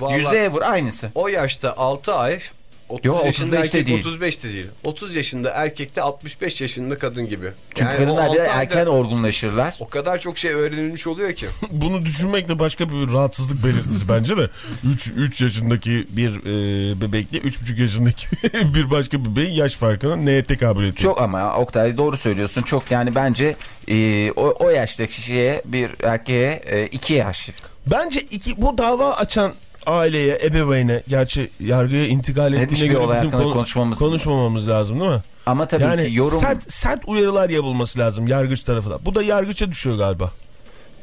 [SPEAKER 2] Vallahi
[SPEAKER 4] Yüzdeye vur aynısı.
[SPEAKER 2] o yaşta 6 ay 30
[SPEAKER 4] Yo,
[SPEAKER 2] yaşında
[SPEAKER 4] 35'te
[SPEAKER 2] erkek
[SPEAKER 4] değil.
[SPEAKER 2] 35 de değil. 30 yaşında erkekte 65 yaşında kadın gibi.
[SPEAKER 4] Çünkü
[SPEAKER 2] Yani
[SPEAKER 4] kadınlar biraz erken olgunlaşırlar.
[SPEAKER 2] O kadar çok şey öğrenilmiş oluyor ki.
[SPEAKER 3] Bunu düşünmek de başka bir rahatsızlık belirtisi bence de. 3 3 yaşındaki bir e, bebekle 3,5 yaşındaki bir başka bebeğin yaş farkının neye tekabül ediyor?
[SPEAKER 4] Çok ama Oktay doğru söylüyorsun. Çok yani bence e, o, o yaştaki kişiye bir erkeğe e, iki yaş.
[SPEAKER 3] Bence iki bu dava açan aileye, ebeveyne, gerçi yargıya intikal ettiğine göre
[SPEAKER 4] olay
[SPEAKER 3] bizim konu-
[SPEAKER 4] konuşmamız-
[SPEAKER 3] konuşmamamız lazım değil mi?
[SPEAKER 4] Ama tabii
[SPEAKER 3] yani
[SPEAKER 4] ki yorum
[SPEAKER 3] sert, sert uyarılar yapılması lazım yargıç tarafından. Bu da yargıça düşüyor galiba.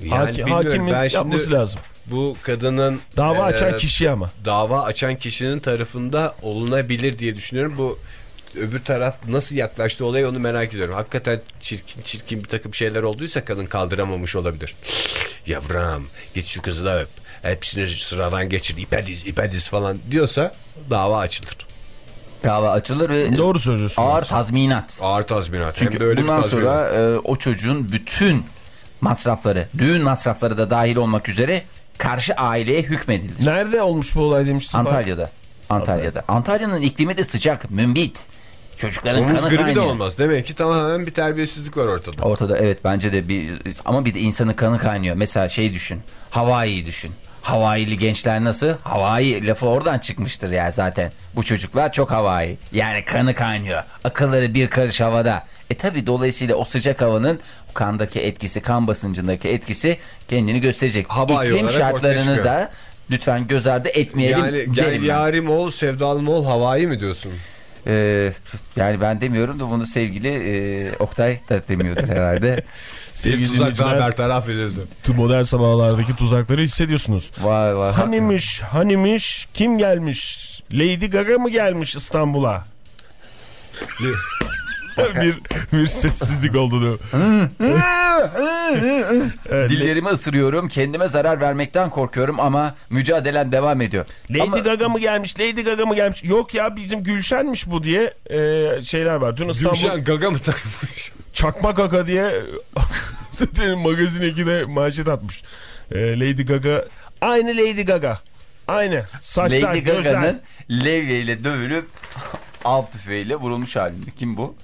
[SPEAKER 2] Yani
[SPEAKER 3] Haki-
[SPEAKER 2] bilmiyorum,
[SPEAKER 3] hakimin
[SPEAKER 2] ben şimdi
[SPEAKER 3] yapması lazım.
[SPEAKER 2] bu kadının
[SPEAKER 3] Dava açan
[SPEAKER 2] e,
[SPEAKER 3] kişi ama.
[SPEAKER 2] dava açan kişinin tarafında olunabilir diye düşünüyorum. Bu öbür taraf nasıl yaklaştı olaya onu merak ediyorum. Hakikaten çirkin çirkin bir takım şeyler olduysa kadın kaldıramamış olabilir. Yavrum git şu kızı da öp. Hepsini sıradan geçir. İpediz ipediz falan diyorsa dava açılır.
[SPEAKER 4] Dava açılır ve
[SPEAKER 3] Doğru söylüyorsun.
[SPEAKER 4] ağır tazminat.
[SPEAKER 2] Ağır tazminat.
[SPEAKER 4] Çünkü
[SPEAKER 2] Hem de öyle bir
[SPEAKER 4] bundan
[SPEAKER 2] tazminat.
[SPEAKER 4] sonra e, o çocuğun bütün masrafları, düğün masrafları da dahil olmak üzere karşı aileye hükmedilir.
[SPEAKER 3] Nerede olmuş bu olay demiştin?
[SPEAKER 4] Antalya'da. Antalya'da. Antalya'nın iklimi de sıcak, mümbit. Çocukların
[SPEAKER 2] Omuz
[SPEAKER 4] kanı
[SPEAKER 2] gribi de
[SPEAKER 4] kaynıyor.
[SPEAKER 2] olmaz. Demek ki tamamen bir terbiyesizlik var ortada.
[SPEAKER 4] Ortada evet bence de bir ama bir de insanın kanı kaynıyor. Mesela şey düşün. Hawaii'yi düşün. Hawaii'li gençler nasıl? Hawaii lafı oradan çıkmıştır ya zaten. Bu çocuklar çok Hawaii. Yani kanı kaynıyor. Akılları bir karış havada. E tabi dolayısıyla o sıcak havanın kandaki etkisi, kan basıncındaki etkisi kendini gösterecek.
[SPEAKER 2] Hawaii
[SPEAKER 4] İklim şartlarını da lütfen göz ardı etmeyelim
[SPEAKER 2] Yani gel
[SPEAKER 4] ben.
[SPEAKER 2] yarim ol sevdalım ol havai mi diyorsun?
[SPEAKER 4] Ee, yani ben demiyorum da bunu sevgili e, Oktay da demiyordur herhalde.
[SPEAKER 3] Sevgili
[SPEAKER 2] bir tuzak daha
[SPEAKER 3] dinleyiciler,
[SPEAKER 2] bertaraf edildi.
[SPEAKER 3] tüm modern sabahlardaki tuzakları hissediyorsunuz.
[SPEAKER 4] Vay vay.
[SPEAKER 3] Hanimiş, hanimiş, kim gelmiş? Lady Gaga mı gelmiş İstanbul'a? bir, bir sessizlik oldu. Evet,
[SPEAKER 4] Dillerimi ısırıyorum, kendime zarar vermekten korkuyorum ama mücadelem devam ediyor.
[SPEAKER 3] Lady
[SPEAKER 4] ama
[SPEAKER 3] Gaga mı gelmiş? Lady Gaga mı gelmiş? Yok ya bizim Gülşen'miş bu diye e, şeyler var. Dün İstanbul
[SPEAKER 2] Gülşen gaga mı takmış?
[SPEAKER 3] Çakma Gaga diye zaten magazin 2'de manşet atmış. E, Lady Gaga aynı Lady Gaga. Aynı. Saçlar,
[SPEAKER 4] Lady. Gaga'nın levyeyle dövülüp alt tüfeğiyle vurulmuş halinde. Kim bu?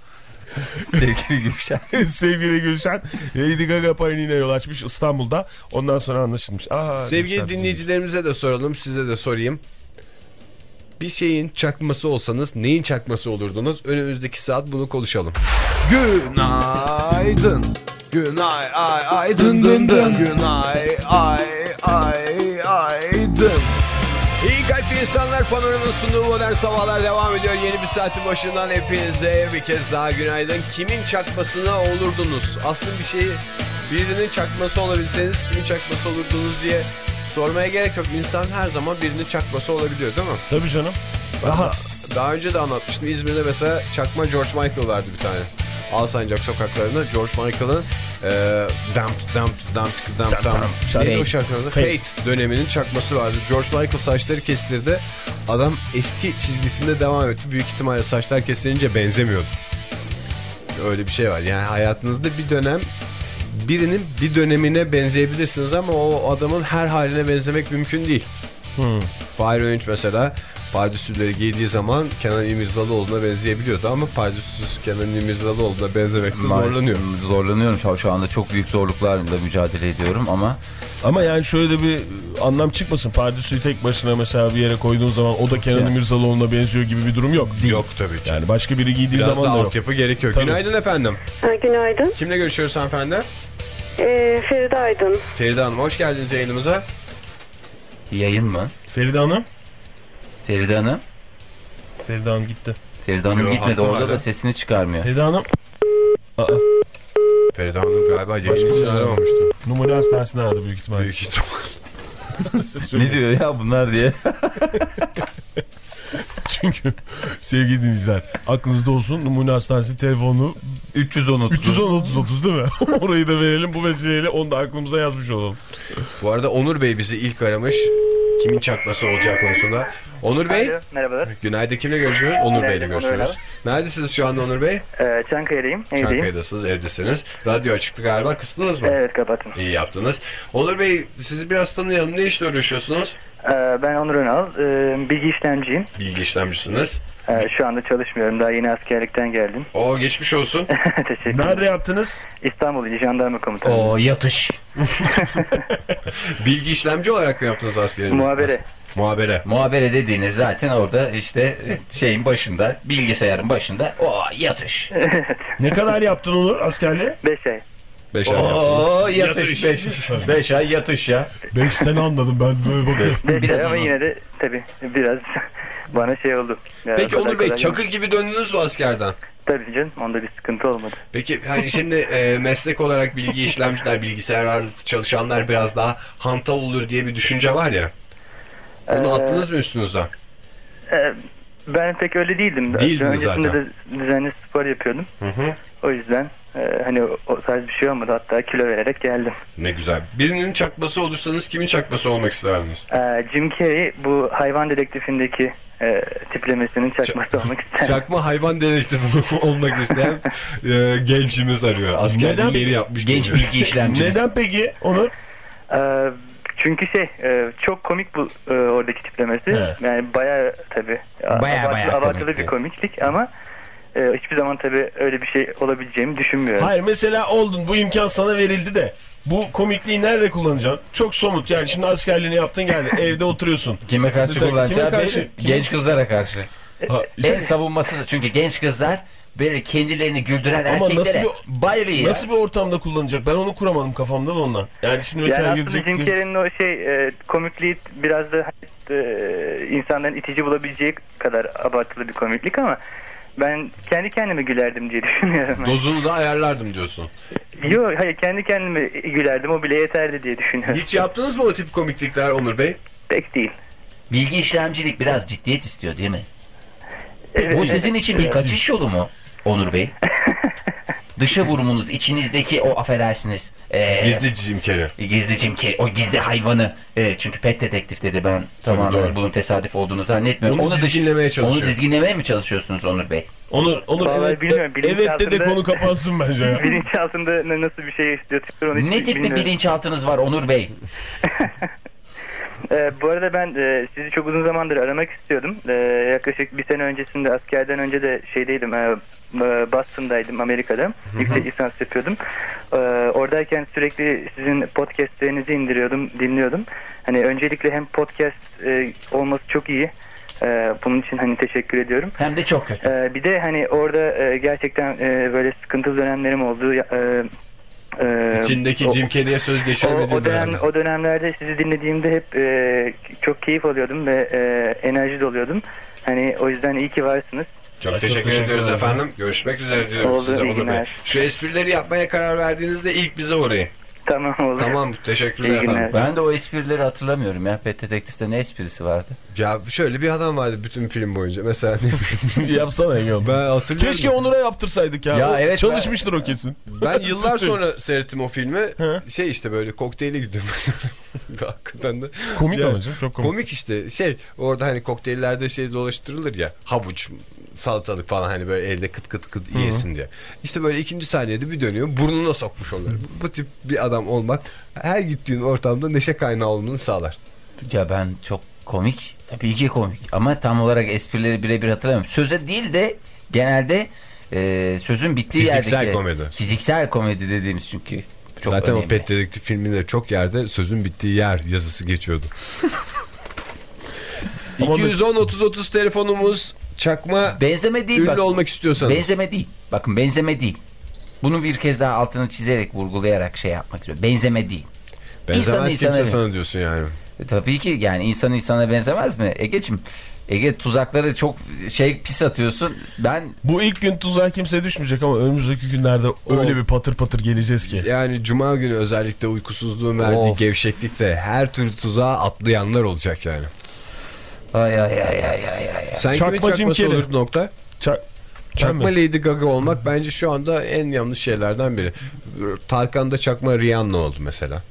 [SPEAKER 4] Sevgili Gülşen.
[SPEAKER 3] Sevgili Gülşen Lady Gaga paniğine yol açmış İstanbul'da. Ondan sonra anlaşılmış. Aa,
[SPEAKER 2] Sevgili
[SPEAKER 3] Gülşen bizim-
[SPEAKER 2] dinleyicilerimize de soralım, size de sorayım. Bir şeyin çakması olsanız neyin çakması olurdunuz? Önümüzdeki saat bunu konuşalım. Günaydın. Günay ay ay dın dın dın. Günay ay ay ay dın. İyi kalpli insanlar panoranın sunduğu modern sabahlar devam ediyor. Yeni bir saatin başından hepinize bir kez daha günaydın. Kimin çakmasına olurdunuz? Aslında bir şeyi birinin çakması olabilseniz kimin çakması olurdunuz diye sormaya gerek yok. İnsan her zaman birinin çakması olabiliyor değil mi?
[SPEAKER 3] Tabii canım. Daha
[SPEAKER 2] Daha önce de anlatmıştım. İzmir'de mesela çakma George Michael vardı bir tane. Alsancak sokaklarında George Michael'ın e, Damp Damp Damp Damp,
[SPEAKER 3] Damp
[SPEAKER 2] Damp. Neydi o şarkının?
[SPEAKER 3] Fate.
[SPEAKER 2] Fate döneminin çakması vardı. George Michael saçları kestirdi. Adam eski çizgisinde devam etti. Büyük ihtimalle saçlar kesilince benzemiyordu. Öyle bir şey var. Yani hayatınızda bir dönem birinin bir dönemine benzeyebilirsiniz ama o adamın her haline benzemek mümkün değil.
[SPEAKER 3] Hmm.
[SPEAKER 2] Fahir Öğünç mesela pardüsüleri giydiği zaman Kenan İmirzalıoğlu'na benzeyebiliyordu ama pardüsüsüz Kenan İmirzalıoğlu'na benzemekte zorlanıyor.
[SPEAKER 4] Zorlanıyorum. Şu, şu anda çok büyük zorluklarla mücadele ediyorum ama
[SPEAKER 3] Ama yani şöyle de bir anlam çıkmasın. Pardüsü'yü tek başına mesela bir yere koyduğun zaman o da Kenan
[SPEAKER 4] Yani.
[SPEAKER 3] İmirzalıoğlu'na benziyor gibi bir durum yok.
[SPEAKER 2] Yok tabii ki.
[SPEAKER 3] Yani başka biri giydiği
[SPEAKER 2] Biraz da
[SPEAKER 3] zaman da yok.
[SPEAKER 2] altyapı gerekiyor.
[SPEAKER 3] Tabii.
[SPEAKER 2] Günaydın efendim.
[SPEAKER 5] Ha, günaydın.
[SPEAKER 2] Kimle görüşüyoruz hanımefendi?
[SPEAKER 5] Ee, Feride Aydın.
[SPEAKER 2] Feride Hanım hoş geldiniz yayınımıza.
[SPEAKER 4] yayın mı?
[SPEAKER 3] Feride Hanım.
[SPEAKER 4] Feride Hanım.
[SPEAKER 3] Feride Hanım gitti.
[SPEAKER 4] Feride Hanım
[SPEAKER 2] Yo,
[SPEAKER 4] gitmedi orada
[SPEAKER 2] hala.
[SPEAKER 4] da sesini çıkarmıyor.
[SPEAKER 3] Feride Hanım. Aa,
[SPEAKER 2] Feride Hanım galiba yayın için
[SPEAKER 3] bir-
[SPEAKER 2] aramamıştı.
[SPEAKER 3] numune hastanesini aradı büyük ihtimalle.
[SPEAKER 2] Büyük ihtimal.
[SPEAKER 4] Ne diyor ya bunlar diye.
[SPEAKER 3] Çünkü sevgili dinleyiciler aklınızda olsun numune hastanesi telefonu
[SPEAKER 4] 310 30.
[SPEAKER 3] 310 30 30 değil mi? Orayı da verelim bu vesileyle onu da aklımıza yazmış olalım.
[SPEAKER 2] Bu arada Onur Bey bizi ilk aramış. Kimin çakması olacağı konusunda. Onur Bey.
[SPEAKER 6] Alo, merhabalar.
[SPEAKER 2] Günaydın kimle görüşüyoruz? Onur Bey ile görüşüyoruz. Neredesiniz şu anda Onur Bey?
[SPEAKER 6] Ee, Çankaya'dayım. Evdeyim.
[SPEAKER 2] Çankaya'dasınız, evdesiniz. Radyo açıktı galiba. Kıstınız mı?
[SPEAKER 6] Evet kapattım.
[SPEAKER 2] İyi yaptınız. Onur Bey sizi biraz tanıyalım. Ne işle uğraşıyorsunuz?
[SPEAKER 6] Ee, ben Onur Önal. Ee, bilgi işlemciyim.
[SPEAKER 2] Bilgi işlemcisiniz.
[SPEAKER 6] Ee, şu anda çalışmıyorum. Daha yeni askerlikten geldim.
[SPEAKER 2] Oo geçmiş olsun.
[SPEAKER 6] Teşekkür
[SPEAKER 3] Nerede yaptınız?
[SPEAKER 6] İstanbul İl Jandarma Komutanı.
[SPEAKER 4] O yatış.
[SPEAKER 2] Bilgi işlemci olarak mı yaptınız askerinizi?
[SPEAKER 6] Muhabere.
[SPEAKER 2] Muhabere.
[SPEAKER 4] Muhabere dediğiniz zaten orada işte şeyin başında bilgisayarın başında o yatış.
[SPEAKER 3] Ne kadar yaptın onu askerliği?
[SPEAKER 6] 5 ay.
[SPEAKER 2] Beş ay yaptınız.
[SPEAKER 4] Oo yatış 5 5 ay yatış ya.
[SPEAKER 3] 5 sene anladım ben böyle bakıyorum.
[SPEAKER 6] 5
[SPEAKER 4] Biraz
[SPEAKER 6] ama
[SPEAKER 4] uzun.
[SPEAKER 6] yine de tabii biraz bana şey oldu. Ya,
[SPEAKER 2] Peki Onur Bey çakır gibi döndünüz mü askerden?
[SPEAKER 6] Tabii canım onda bir sıkıntı olmadı.
[SPEAKER 2] Peki hani şimdi e, meslek olarak bilgi işlemciler, bilgisayar çalışanlar biraz daha hantal olur diye bir düşünce var ya. Onu
[SPEAKER 6] Ee,
[SPEAKER 2] attınız mı üstünüzden?
[SPEAKER 6] Ee, ben pek öyle değildim.
[SPEAKER 2] Değildiniz
[SPEAKER 6] Öncesinde
[SPEAKER 2] zaten.
[SPEAKER 6] de düzenli spor yapıyordum.
[SPEAKER 2] Hı hı.
[SPEAKER 6] O yüzden e, hani o, tarz bir şey olmadı. Hatta kilo vererek geldim.
[SPEAKER 2] Ne güzel. Birinin çakması olursanız kimin çakması olmak isterdiniz?
[SPEAKER 6] Ee, Jim Carrey bu hayvan dedektifindeki e, tiplemesinin çakması olmak ister.
[SPEAKER 2] Çakma hayvan dedektifi olmak isteyen e, gençimiz arıyor. Askerliği
[SPEAKER 3] Neden?
[SPEAKER 2] yeni yapmış.
[SPEAKER 4] Genç
[SPEAKER 2] geliyor.
[SPEAKER 4] bilgi işlemcimiz.
[SPEAKER 3] Neden peki Onur?
[SPEAKER 6] Ee, çünkü şey e, çok komik bu e, oradaki tiplemesi.
[SPEAKER 3] He.
[SPEAKER 6] Yani bayağı tabii
[SPEAKER 4] Bayağı
[SPEAKER 6] abartılı,
[SPEAKER 4] bayağı
[SPEAKER 6] abartılı bir komiklik ama e, hiçbir zaman tabii öyle bir şey olabileceğimi düşünmüyorum.
[SPEAKER 3] Hayır mesela oldun bu imkan sana verildi de bu komikliği nerede kullanacaksın? Çok somut yani şimdi askerliğini yaptın geldi evde oturuyorsun.
[SPEAKER 4] Kime karşı
[SPEAKER 3] Mesela
[SPEAKER 4] kullanacağı
[SPEAKER 3] kime karşı? Kime-
[SPEAKER 4] Genç kızlara karşı.
[SPEAKER 3] Ha,
[SPEAKER 4] En savunmasız çünkü genç kızlar böyle kendilerini güldüren
[SPEAKER 3] Ama nasıl
[SPEAKER 4] erkeklere
[SPEAKER 3] bir-
[SPEAKER 4] bayılıyor.
[SPEAKER 3] Nasıl bir ortamda kullanacak? Ben onu kuramadım kafamda da ondan. Yani şimdi
[SPEAKER 6] Yani
[SPEAKER 3] mesela
[SPEAKER 6] aslında
[SPEAKER 3] gidecek...
[SPEAKER 6] Jim Carrey'nin o şey e, komikliği biraz da e, insanların itici bulabileceği kadar abartılı bir komiklik ama ben kendi kendime gülerdim diye düşünüyorum.
[SPEAKER 2] Dozunu da ayarlardım diyorsun.
[SPEAKER 6] Yok hayır kendi kendime gülerdim o bile yeterli diye düşünüyorum.
[SPEAKER 2] Hiç yaptınız mı o tip komiklikler Onur Bey?
[SPEAKER 6] Pek değil.
[SPEAKER 4] Bilgi işlemcilik biraz ciddiyet istiyor değil mi?
[SPEAKER 6] Evet,
[SPEAKER 4] Bu sizin için bir kaçış yolu mu Onur Bey? Dışa vurumunuz içinizdeki o affedersiniz. E,
[SPEAKER 2] Gizli Jim Carrey.
[SPEAKER 4] Gizlicim ki o gizli hayvanı e, çünkü pet detektif dedi ben tamamen
[SPEAKER 2] doğru.
[SPEAKER 4] bunun tesadüf olduğunu zannetmiyorum.
[SPEAKER 2] Onu
[SPEAKER 4] dış-
[SPEAKER 2] dizginlemeye çalışıyor.
[SPEAKER 4] Onu dizginlemeye mi çalışıyorsunuz Onur Bey?
[SPEAKER 3] Onur, Onur
[SPEAKER 6] Vallahi
[SPEAKER 3] evet,
[SPEAKER 6] bilmiyorum, bilinç
[SPEAKER 3] evet de de
[SPEAKER 6] altında-
[SPEAKER 3] konu kapansın bence ya.
[SPEAKER 6] Bilinç altında ne- nasıl bir şey onu hiç
[SPEAKER 4] Ne tip bir bilinçaltınız var Onur Bey?
[SPEAKER 6] Ee, bu arada ben e, sizi çok uzun zamandır aramak istiyordum. Ee, yaklaşık bir sene öncesinde askerden önce de şeydeydim. E, e, Boston'daydım Amerika'da. Yüksek lisans yapıyordum. Ee, oradayken sürekli sizin podcastlerinizi indiriyordum, dinliyordum. Hani öncelikle hem podcast e, olması çok iyi. Ee, bunun için hani teşekkür ediyorum.
[SPEAKER 4] Hem de çok kötü.
[SPEAKER 6] Ee, bir de hani orada e, gerçekten e, böyle sıkıntılı dönemlerim oldu. E, e,
[SPEAKER 2] İçindeki
[SPEAKER 6] o-
[SPEAKER 2] Jim Carrey'e söz
[SPEAKER 6] o,
[SPEAKER 2] geçiremediğin
[SPEAKER 6] o, dönem, o dönemlerde sizi dinlediğimde hep e, çok keyif alıyordum ve e, enerji doluyordum. Hani o yüzden iyi ki varsınız.
[SPEAKER 2] Çok
[SPEAKER 3] Çok
[SPEAKER 2] teşekkür
[SPEAKER 3] teşekkür
[SPEAKER 2] ediyoruz efendim. Görüşmek üzere diyoruz
[SPEAKER 6] Oldu,
[SPEAKER 2] size Onur Bey. Şu esprileri yapmaya karar verdiğinizde ilk bize uğrayın.
[SPEAKER 6] Tamam olur.
[SPEAKER 2] Tamam teşekkürler
[SPEAKER 6] İyi günler.
[SPEAKER 2] efendim.
[SPEAKER 4] Ben de o esprileri hatırlamıyorum ya. Pet Detektif'te ne esprisi vardı?
[SPEAKER 2] Ya şöyle bir adam vardı bütün film boyunca. Mesela ne
[SPEAKER 3] Yapsana Ege
[SPEAKER 2] ben hatırlıyorum.
[SPEAKER 3] Keşke Onur'a yaptırsaydık ya.
[SPEAKER 4] Ya
[SPEAKER 3] O
[SPEAKER 4] evet,
[SPEAKER 3] Çalışmıştır o kesin.
[SPEAKER 2] Ben yıllar sonra seyrettim o filmi. Şey işte böyle kokteyli gidiyorum. Hakikaten de.
[SPEAKER 3] Komik
[SPEAKER 2] Ya,
[SPEAKER 3] ama canım çok komik.
[SPEAKER 2] Komik işte şey orada hani kokteyllerde şey dolaştırılır ya havuç salatalık falan hani böyle elde kıt kıt kıt yiyesin diye. İşte böyle ikinci saniyede bir dönüyor burnuna sokmuş onları. Bu tip bir adam olmak her gittiğin ortamda neşe kaynağı olmanı sağlar.
[SPEAKER 4] Ya ben çok komik. Tabii ki komik. Ama tam olarak esprileri birebir hatırlamıyorum. Söze değil de genelde e, sözün bittiği
[SPEAKER 2] Fiziksel
[SPEAKER 4] yerdeki...
[SPEAKER 2] komedi.
[SPEAKER 4] Fiziksel komedi dediğimiz çünkü. Çok
[SPEAKER 2] Zaten
[SPEAKER 4] önemli.
[SPEAKER 2] o Pet Dedektif filminde çok yerde sözün bittiği yer yazısı geçiyordu.
[SPEAKER 3] Ama
[SPEAKER 2] 210 30 30 telefonumuz çakma
[SPEAKER 4] Benzeme değil
[SPEAKER 2] ünlü
[SPEAKER 4] bak.
[SPEAKER 2] olmak istiyorsanız.
[SPEAKER 4] Benzeme değil. Bakın benzeme değil. Bunu bir kez daha altını çizerek vurgulayarak şey yapmak istiyorum. Benzeme değil.
[SPEAKER 2] Benzemez
[SPEAKER 4] İnsan
[SPEAKER 2] kimse sana diyorsun yani.
[SPEAKER 4] E, tabii ki yani insan insana benzemez mi? Ege'cim Ege tuzakları çok şey pis atıyorsun. Ben
[SPEAKER 3] Bu ilk gün tuzağa kimse düşmeyecek ama önümüzdeki günlerde öyle bir patır patır geleceğiz ki.
[SPEAKER 2] Yani cuma günü özellikle uykusuzluğun verdiği
[SPEAKER 4] Of.
[SPEAKER 2] gevşeklikte her türlü tuzağa atlayanlar olacak yani.
[SPEAKER 4] Ay ay ay ay ay ay.
[SPEAKER 2] Sen
[SPEAKER 3] Çakma
[SPEAKER 2] kimin
[SPEAKER 3] Jim
[SPEAKER 2] çakması
[SPEAKER 3] Carrey.
[SPEAKER 2] olur nokta?
[SPEAKER 3] Ça-
[SPEAKER 2] Çakma? Lady Gaga olmak bence şu anda en yanlış şeylerden biri. Tarkan'da çakma Rihanna oldu mesela.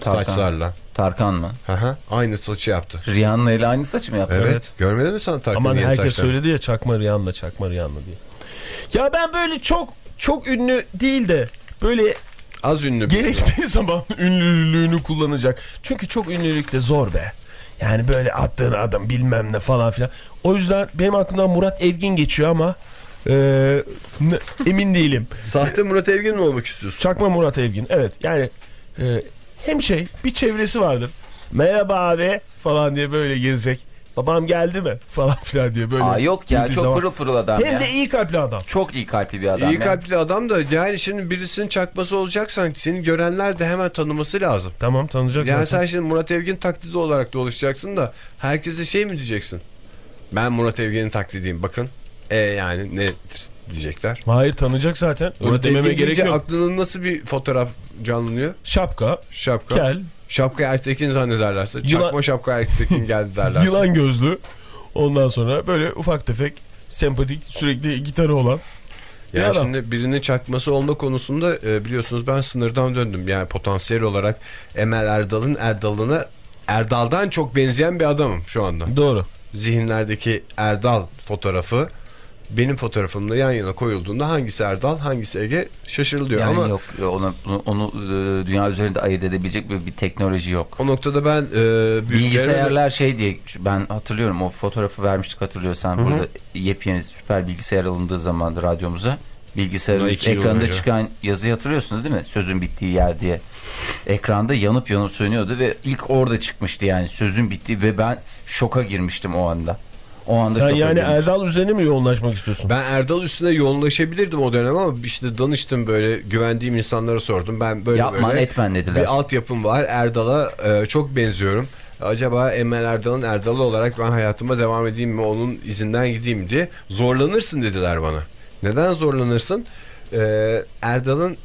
[SPEAKER 4] Tarkan.
[SPEAKER 2] Saçlarla.
[SPEAKER 4] Tarkan mı?
[SPEAKER 2] Aha, aynı saçı yaptı.
[SPEAKER 4] Rihanna ile aynı saç mı yaptı?
[SPEAKER 2] Evet. Görmedin mi sen Tarkan'ın yeni
[SPEAKER 3] herkes
[SPEAKER 2] saçlarını?
[SPEAKER 3] söyledi ya çakma Rihanna çakma Rihanna diye. Ya ben böyle çok çok ünlü değil de böyle
[SPEAKER 2] Az ünlü bir
[SPEAKER 3] gerektiği zaman ünlülüğünü kullanacak. Çünkü çok ünlülük de zor be. Yani böyle attığın adam bilmem ne falan filan. O yüzden benim aklımdan Murat Evgin geçiyor ama ne- emin değilim.
[SPEAKER 2] Sahte Murat Evgen mi olmak istiyorsun?
[SPEAKER 3] Çakma Murat Evgin. Evet yani e, hem şey bir çevresi vardır. Merhaba abi falan diye böyle gezecek. Babam geldi mi falan filan diye böyle.
[SPEAKER 4] Aa, yok ya çok
[SPEAKER 3] zaman.
[SPEAKER 4] pırıl pırıl adam
[SPEAKER 3] Hem
[SPEAKER 4] ya.
[SPEAKER 3] de iyi kalpli adam.
[SPEAKER 4] Çok iyi kalpli bir adam
[SPEAKER 2] İyi
[SPEAKER 4] ya.
[SPEAKER 2] kalpli adam da yani şimdi birisinin çakması olacaksan seni görenler de hemen tanıması lazım.
[SPEAKER 3] Tamam tanıyacak
[SPEAKER 2] Yani
[SPEAKER 3] zaten.
[SPEAKER 2] sen şimdi Murat Evgen taklidi olarak dolaşacaksın da herkese şey mi diyeceksin? Ben Murat Evgen'in taklidiyim bakın. E yani ne diyecekler.
[SPEAKER 3] Hayır tanıyacak zaten. Öyle
[SPEAKER 2] Murat
[SPEAKER 3] dememe gerek yok.
[SPEAKER 2] aklının nasıl bir fotoğraf canlanıyor?
[SPEAKER 3] Şapka,
[SPEAKER 2] Şapka.
[SPEAKER 3] kel,
[SPEAKER 2] Şapka Ertekin zannederlerse.
[SPEAKER 3] Yılan-
[SPEAKER 2] Çakma şapka Ertekin geldi derlerse.
[SPEAKER 3] yılan gözlü. Ondan sonra böyle ufak tefek sempatik sürekli gitarı olan. bir
[SPEAKER 2] Yani şimdi birinin çakması olma konusunda e, biliyorsunuz ben sınırdan döndüm. Yani potansiyel olarak Emel Erdal'ın Erdal'ına Erdal'dan çok benzeyen bir adamım şu anda.
[SPEAKER 3] Doğru.
[SPEAKER 2] Zihinlerdeki Erdal fotoğrafı benim fotoğrafımla yan yana koyulduğunda hangisi Erdal hangisi Ege şaşırılıyor.
[SPEAKER 4] Yani
[SPEAKER 2] Ama
[SPEAKER 4] yok onu, onu, e, dünya üzerinde ayırt edebilecek bir, bir teknoloji yok.
[SPEAKER 2] o noktada ben e, büyüklerime de-
[SPEAKER 4] Bilgisayarlar şey diye ben hatırlıyorum o fotoğrafı vermiştik hatırlıyorsan burada yepyeni süper bilgisayar alındığı zaman radyomuza bilgisayarın
[SPEAKER 2] önce.
[SPEAKER 4] çıkan yazıyı hatırlıyorsunuz değil mi? Sözün bittiği yer diye. Ekranda yanıp yanıp sönüyordu ve ilk orada çıkmıştı yani sözün bittiği ve ben şoka girmiştim o anda. O anda
[SPEAKER 3] Sen yani. Erdal üzerine mi yoğunlaşmak istiyorsun?
[SPEAKER 2] Ben Erdal üstüne yoğunlaşabilirdim o dönem ama işte danıştım böyle güvendiğim insanlara sordum. Ben böyle
[SPEAKER 4] Yapman
[SPEAKER 2] böyle
[SPEAKER 4] etmen dediler.
[SPEAKER 2] bir altyapım var. Erdal'a e, çok benziyorum. Acaba Emel Erdal'ın Erdal'ı olarak ben hayatıma devam edeyim mi? Onun izinden gideyim mi diye. Zorlanırsın dediler bana. Neden zorlanırsın? E, Erdal'ın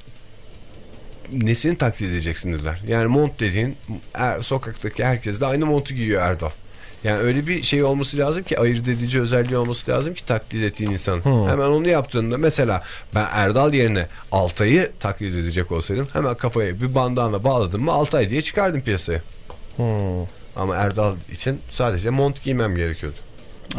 [SPEAKER 2] nesini taklit edeceksin dediler. Yani mont dediğin er, sokaktaki herkes de aynı montu giyiyor Erdal. Yani öyle bir şey olması lazım ki ayırt edici özelliği olması lazım ki taklit ettiğin insanın. Hemen onu yaptığında mesela ben Erdal yerine Altay'ı taklit edecek olsaydım hemen kafaya bir bandana bağladım mı Altay diye çıkardım piyasaya. Ama Erdal için sadece mont giymem gerekiyordu.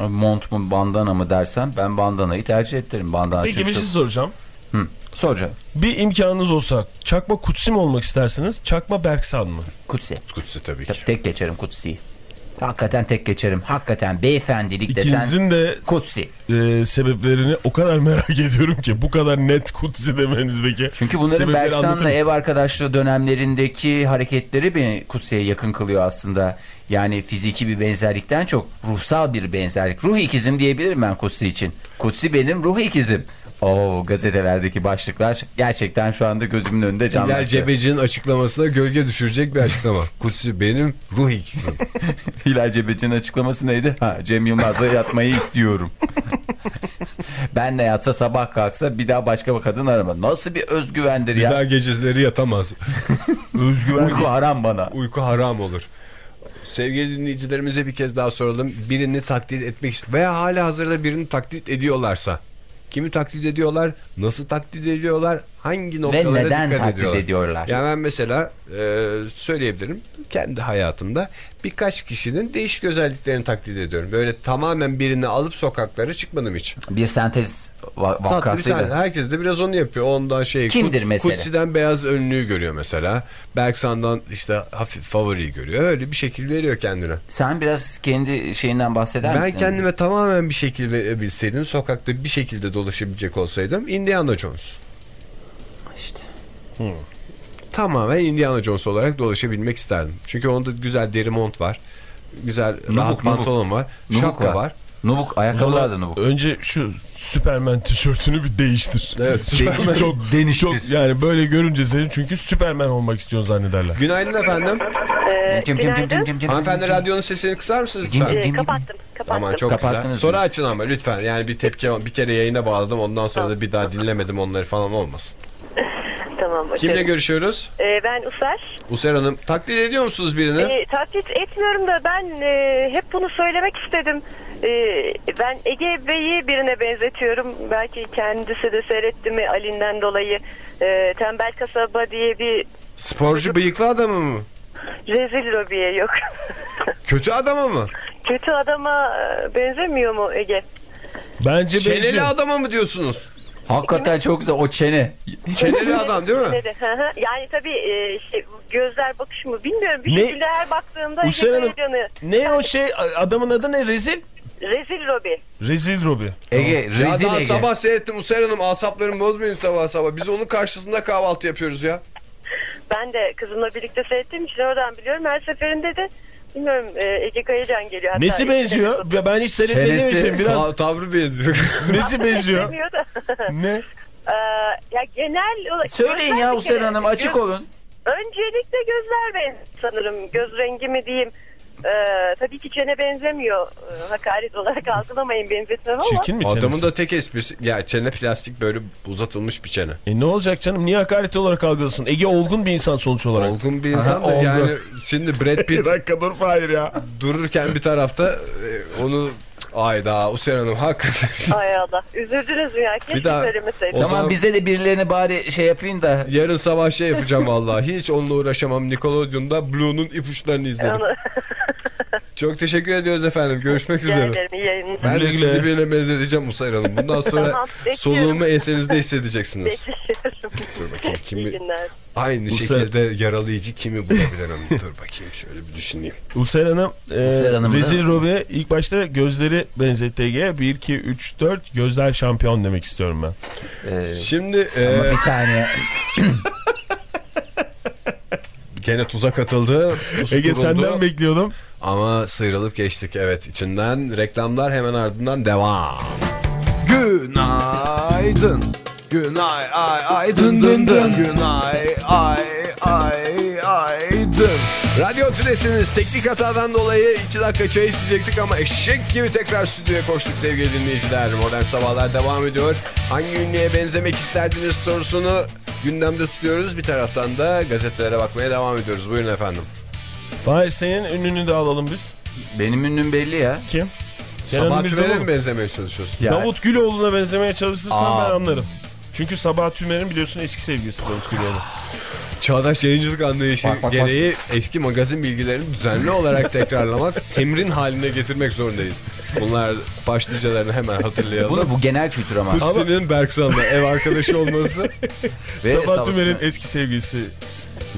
[SPEAKER 4] Mont mu bandana mı dersen ben bandanayı tercih ederim. Bandana
[SPEAKER 3] Peki
[SPEAKER 4] çünkü
[SPEAKER 3] bir şey soracağım.
[SPEAKER 4] Hı, soracağım.
[SPEAKER 3] Bir imkanınız olsa çakma kutsi mi olmak istersiniz? Çakma Berksan mı?
[SPEAKER 4] Kutsi.
[SPEAKER 2] Kutsi tabii ki.
[SPEAKER 4] Tabii tek geçerim Kutsi'yi. Hakikaten tek geçerim. Hakikaten beyefendilik desen
[SPEAKER 3] İkinizin de
[SPEAKER 4] Kutsi.
[SPEAKER 3] e, sebeplerini o kadar merak ediyorum ki bu kadar net kutsi demenizdeki
[SPEAKER 4] Çünkü bunların Berksan'la ev arkadaşlığı dönemlerindeki hareketleri beni Kutsi'ye yakın kılıyor aslında. Yani fiziki bir benzerlikten çok ruhsal bir benzerlik. Ruh ikizim diyebilirim ben Kutsi için. Kutsi benim ruh ikizim. Oo gazetelerdeki başlıklar gerçekten şu anda gözümün önünde
[SPEAKER 2] Hilal
[SPEAKER 4] canlanıyor.
[SPEAKER 2] Cebeci'nin açıklamasına gölge düşürecek bir açıklama. Kutsi benim ruh ikizim.
[SPEAKER 4] Hilal Cebeci'nin açıklaması neydi? Ha, Cem Yılmaz'la yatmayı istiyorum. ben de yatsa sabah kalksa bir daha başka bir kadın arama. Nasıl bir özgüvendir
[SPEAKER 2] Bir
[SPEAKER 4] ya?
[SPEAKER 2] daha geceleri yatamaz.
[SPEAKER 3] Özgüven
[SPEAKER 4] Uyku haram bana.
[SPEAKER 2] Uyku haram olur. Sevgili dinleyicilerimize bir kez daha soralım. Birini taklit etmek veya hala hazırda birini taklit ediyorlarsa kimi taklit ediyorlar, nasıl taklit ediyorlar, hangi noktalara
[SPEAKER 4] neden
[SPEAKER 2] dikkat
[SPEAKER 4] taklit
[SPEAKER 2] ediyorlar?
[SPEAKER 4] ediyorlar?
[SPEAKER 2] Yani ben mesela e, söyleyebilirim kendi hayatımda birkaç kişinin değişik özelliklerini taklit ediyorum. Böyle tamamen birini alıp sokaklara çıkmadım hiç.
[SPEAKER 4] Bir sentez va-
[SPEAKER 2] Tatlı bir
[SPEAKER 4] vakasıyla.
[SPEAKER 2] tane. Herkes de biraz onu yapıyor. Ondan şey.
[SPEAKER 4] Kimdir mesela?
[SPEAKER 2] Kutsi'den beyaz önlüğü görüyor mesela. Berksan'dan işte hafif favoriyi görüyor. Öyle bir şekil veriyor kendine.
[SPEAKER 4] Sen biraz kendi şeyinden bahseder
[SPEAKER 2] Ben
[SPEAKER 4] misin?
[SPEAKER 2] kendime tamamen bir şekil verebilseydim, sokakta bir şekilde dolaşabilecek olsaydım Indiana Jones.
[SPEAKER 4] İşte.
[SPEAKER 2] Tamamen Indiana Jones olarak dolaşabilmek isterdim. Çünkü onda güzel deri mont var. Güzel rahat
[SPEAKER 4] nubuk.
[SPEAKER 2] pantolon var.
[SPEAKER 4] Nubuk
[SPEAKER 2] şapka var.
[SPEAKER 4] var. Nubuk ayakkabılar da nubuk.
[SPEAKER 3] Önce şu Süpermen tişörtünü bir değiştir.
[SPEAKER 2] Evet, Süpermen.
[SPEAKER 3] çok
[SPEAKER 4] Deniştir.
[SPEAKER 3] çok yani böyle görünce seni çünkü Süpermen olmak istiyorsun zannederler.
[SPEAKER 2] Günaydın efendim.
[SPEAKER 5] Ee,
[SPEAKER 4] Cim, cim, cim, cim,
[SPEAKER 5] günaydın.
[SPEAKER 4] cim, cim,
[SPEAKER 2] Hanımefendi
[SPEAKER 4] cim.
[SPEAKER 2] radyonun sesini kısar mısınız
[SPEAKER 4] Cim,
[SPEAKER 2] lütfen?
[SPEAKER 4] cim.
[SPEAKER 5] Ee, kapattım. Kapattım.
[SPEAKER 2] Aman çok
[SPEAKER 4] Kapattınız
[SPEAKER 2] güzel. Sonra açın ama lütfen. Yani bir tepki bir kere yayına bağladım. Ondan sonra da bir daha dinlemedim onları falan olmasın.
[SPEAKER 5] Tamam.
[SPEAKER 2] Kimle
[SPEAKER 5] bakalım.
[SPEAKER 2] görüşüyoruz?
[SPEAKER 5] Ee, ben User.
[SPEAKER 2] User Hanım. Taklit ediyor musunuz birini?
[SPEAKER 5] Ee, taklit etmiyorum da ben e, hep bunu söylemek istedim. Ee, ben Ege Bey'i birine benzetiyorum. Belki kendisi de seyretti mi Ali'nden dolayı. Ee, Tembel Kasaba diye bir
[SPEAKER 2] Sporcu bıyıklı adamı mı?
[SPEAKER 5] rezil lobiye yok.
[SPEAKER 2] Kötü adamı mı?
[SPEAKER 5] Kötü adama e, benzemiyor mu Ege?
[SPEAKER 3] Bence
[SPEAKER 2] Çeneli
[SPEAKER 3] benziyor.
[SPEAKER 2] adama mı diyorsunuz?
[SPEAKER 4] Hakikaten çok güzel o çene.
[SPEAKER 2] Çeneli adam değil mi?
[SPEAKER 5] Yani tabii e, şey, gözler bakışı mı bilmiyorum. Bir
[SPEAKER 3] Ne?
[SPEAKER 5] şekilde her baktığımda
[SPEAKER 3] Hüseyin Hanım ne o şey adamın adı ne rezil?
[SPEAKER 5] rezil lobi.
[SPEAKER 3] Rezil Robi.
[SPEAKER 4] Ege,
[SPEAKER 2] Ya
[SPEAKER 4] rezil
[SPEAKER 2] daha
[SPEAKER 4] Ege.
[SPEAKER 2] sabah seyrettim User Hanım. Asaplarımı bozmayın sabah sabah. Biz onun karşısında kahvaltı yapıyoruz ya.
[SPEAKER 5] Ben de kızımla birlikte seyrettiğim için oradan biliyorum. Her seferinde de bilmiyorum e, Ege Kayacan geliyor. Hatta
[SPEAKER 3] Nesi benziyor? Ya Ben hiç seyretmediğim için biraz
[SPEAKER 2] Ta- tavrı benziyor.
[SPEAKER 3] nesi benziyor?
[SPEAKER 5] Benziyor
[SPEAKER 3] ne?
[SPEAKER 5] Ee, ya genel olarak...
[SPEAKER 4] Söyleyin ya
[SPEAKER 5] kere-
[SPEAKER 4] Hanım açık
[SPEAKER 5] göz-
[SPEAKER 4] olun.
[SPEAKER 5] Öncelikle gözler ben sanırım. Göz rengi mi diyeyim. Ee, tabii ki çene benzemiyor. Ee, hakaret olarak algılamayın benzetmem ama.
[SPEAKER 3] Çirkin mi çenesi?
[SPEAKER 2] Adamın da tek esprisi ya çene plastik böyle uzatılmış bir çene.
[SPEAKER 3] E ne olacak canım? Niye hakaret olarak algılasın? Ege olgun bir insan sonuç olarak.
[SPEAKER 2] Olgun bir insan da
[SPEAKER 3] olgun.
[SPEAKER 2] yani şimdi Brad Pitt
[SPEAKER 3] dakika dur Fahir ya.
[SPEAKER 2] dururken bir tarafta e, onu ayda Hüseyin Hanım hakikaten
[SPEAKER 5] Ay Allah. Üzüldünüz mü ya? Keşke
[SPEAKER 2] Bir daha-
[SPEAKER 5] söylemeseydim.
[SPEAKER 4] Tamam
[SPEAKER 2] zaman-
[SPEAKER 4] bize de birilerini bari şey yapayım da.
[SPEAKER 2] yarın sabah şey yapacağım vallahi hiç onunla uğraşamam Nickelodeon'da Blue'nun ipuçlarını izlerim. Çok teşekkür ediyoruz efendim görüşmek
[SPEAKER 5] Rica
[SPEAKER 2] üzere.
[SPEAKER 5] ederim. İyi yayınlar.
[SPEAKER 2] Ben de sizi birine benzeteceğim Musayır Hanım. Bundan sonra
[SPEAKER 5] Tamam,
[SPEAKER 2] soluğumu ensenizde hissedeceksiniz. Dur bakayım
[SPEAKER 5] İyi
[SPEAKER 2] kimi
[SPEAKER 5] günler.
[SPEAKER 2] aynı
[SPEAKER 3] Musa-
[SPEAKER 2] şekilde yaralayıcı kimi bulabilirim. Dur bakayım şöyle bir düşüneyim.
[SPEAKER 3] Usel Hanım, e,
[SPEAKER 4] Usel Hanım
[SPEAKER 3] Rezil
[SPEAKER 4] da-
[SPEAKER 3] Robi ilk başta gözleri benzetti Ege'ye. 1, 2, 3, 4 gözler şampiyon demek istiyorum ben.
[SPEAKER 4] Ee,
[SPEAKER 2] Şimdi e,
[SPEAKER 4] ama bir saniye.
[SPEAKER 2] gene tuzak atıldı.
[SPEAKER 3] Ege senden bekliyordum.
[SPEAKER 2] Ama sıyrılıp geçtik evet içinden. Reklamlar hemen ardından devam. Günaydın. Günay ay ay dın dın dın. Günay ay ay ay dın. Radyo Tülesi'niz teknik hatadan dolayı 2 dakika çay içecektik ama eşek gibi tekrar stüdyoya koştuk sevgili dinleyiciler. Modern Sabahlar devam ediyor. Hangi ünlüye benzemek isterdiniz sorusunu gündemde tutuyoruz. Bir taraftan da gazetelere bakmaya devam ediyoruz. Buyurun efendim.
[SPEAKER 3] Fahir senin ününü de alalım biz.
[SPEAKER 4] Benim ünlüm belli ya.
[SPEAKER 3] Kim? Kenan
[SPEAKER 2] Sabah. Tümer'e mi benzemeye çalışıyorsun?
[SPEAKER 4] Ya-
[SPEAKER 3] Davut Güloğlu'na benzemeye çalışırsan
[SPEAKER 4] Aa.
[SPEAKER 3] ben anlarım. Çünkü Sabah Tümer'in biliyorsun eski sevgilisi Davut Güloğlu.
[SPEAKER 2] Çağdaş yayıncılık anlayışı
[SPEAKER 4] Bak, bak, bak.
[SPEAKER 2] gereği eski magazin bilgilerini düzenli olarak tekrarlamak, temrin haline getirmek zorundayız. Bunlar başlıcalarını hemen hatırlayalım.
[SPEAKER 4] Bunu bu genel kültür ama.
[SPEAKER 2] Putin'in Berksan'la ev arkadaşı olması.
[SPEAKER 4] Ve
[SPEAKER 3] Sabah Tümer'in eski sevgilisi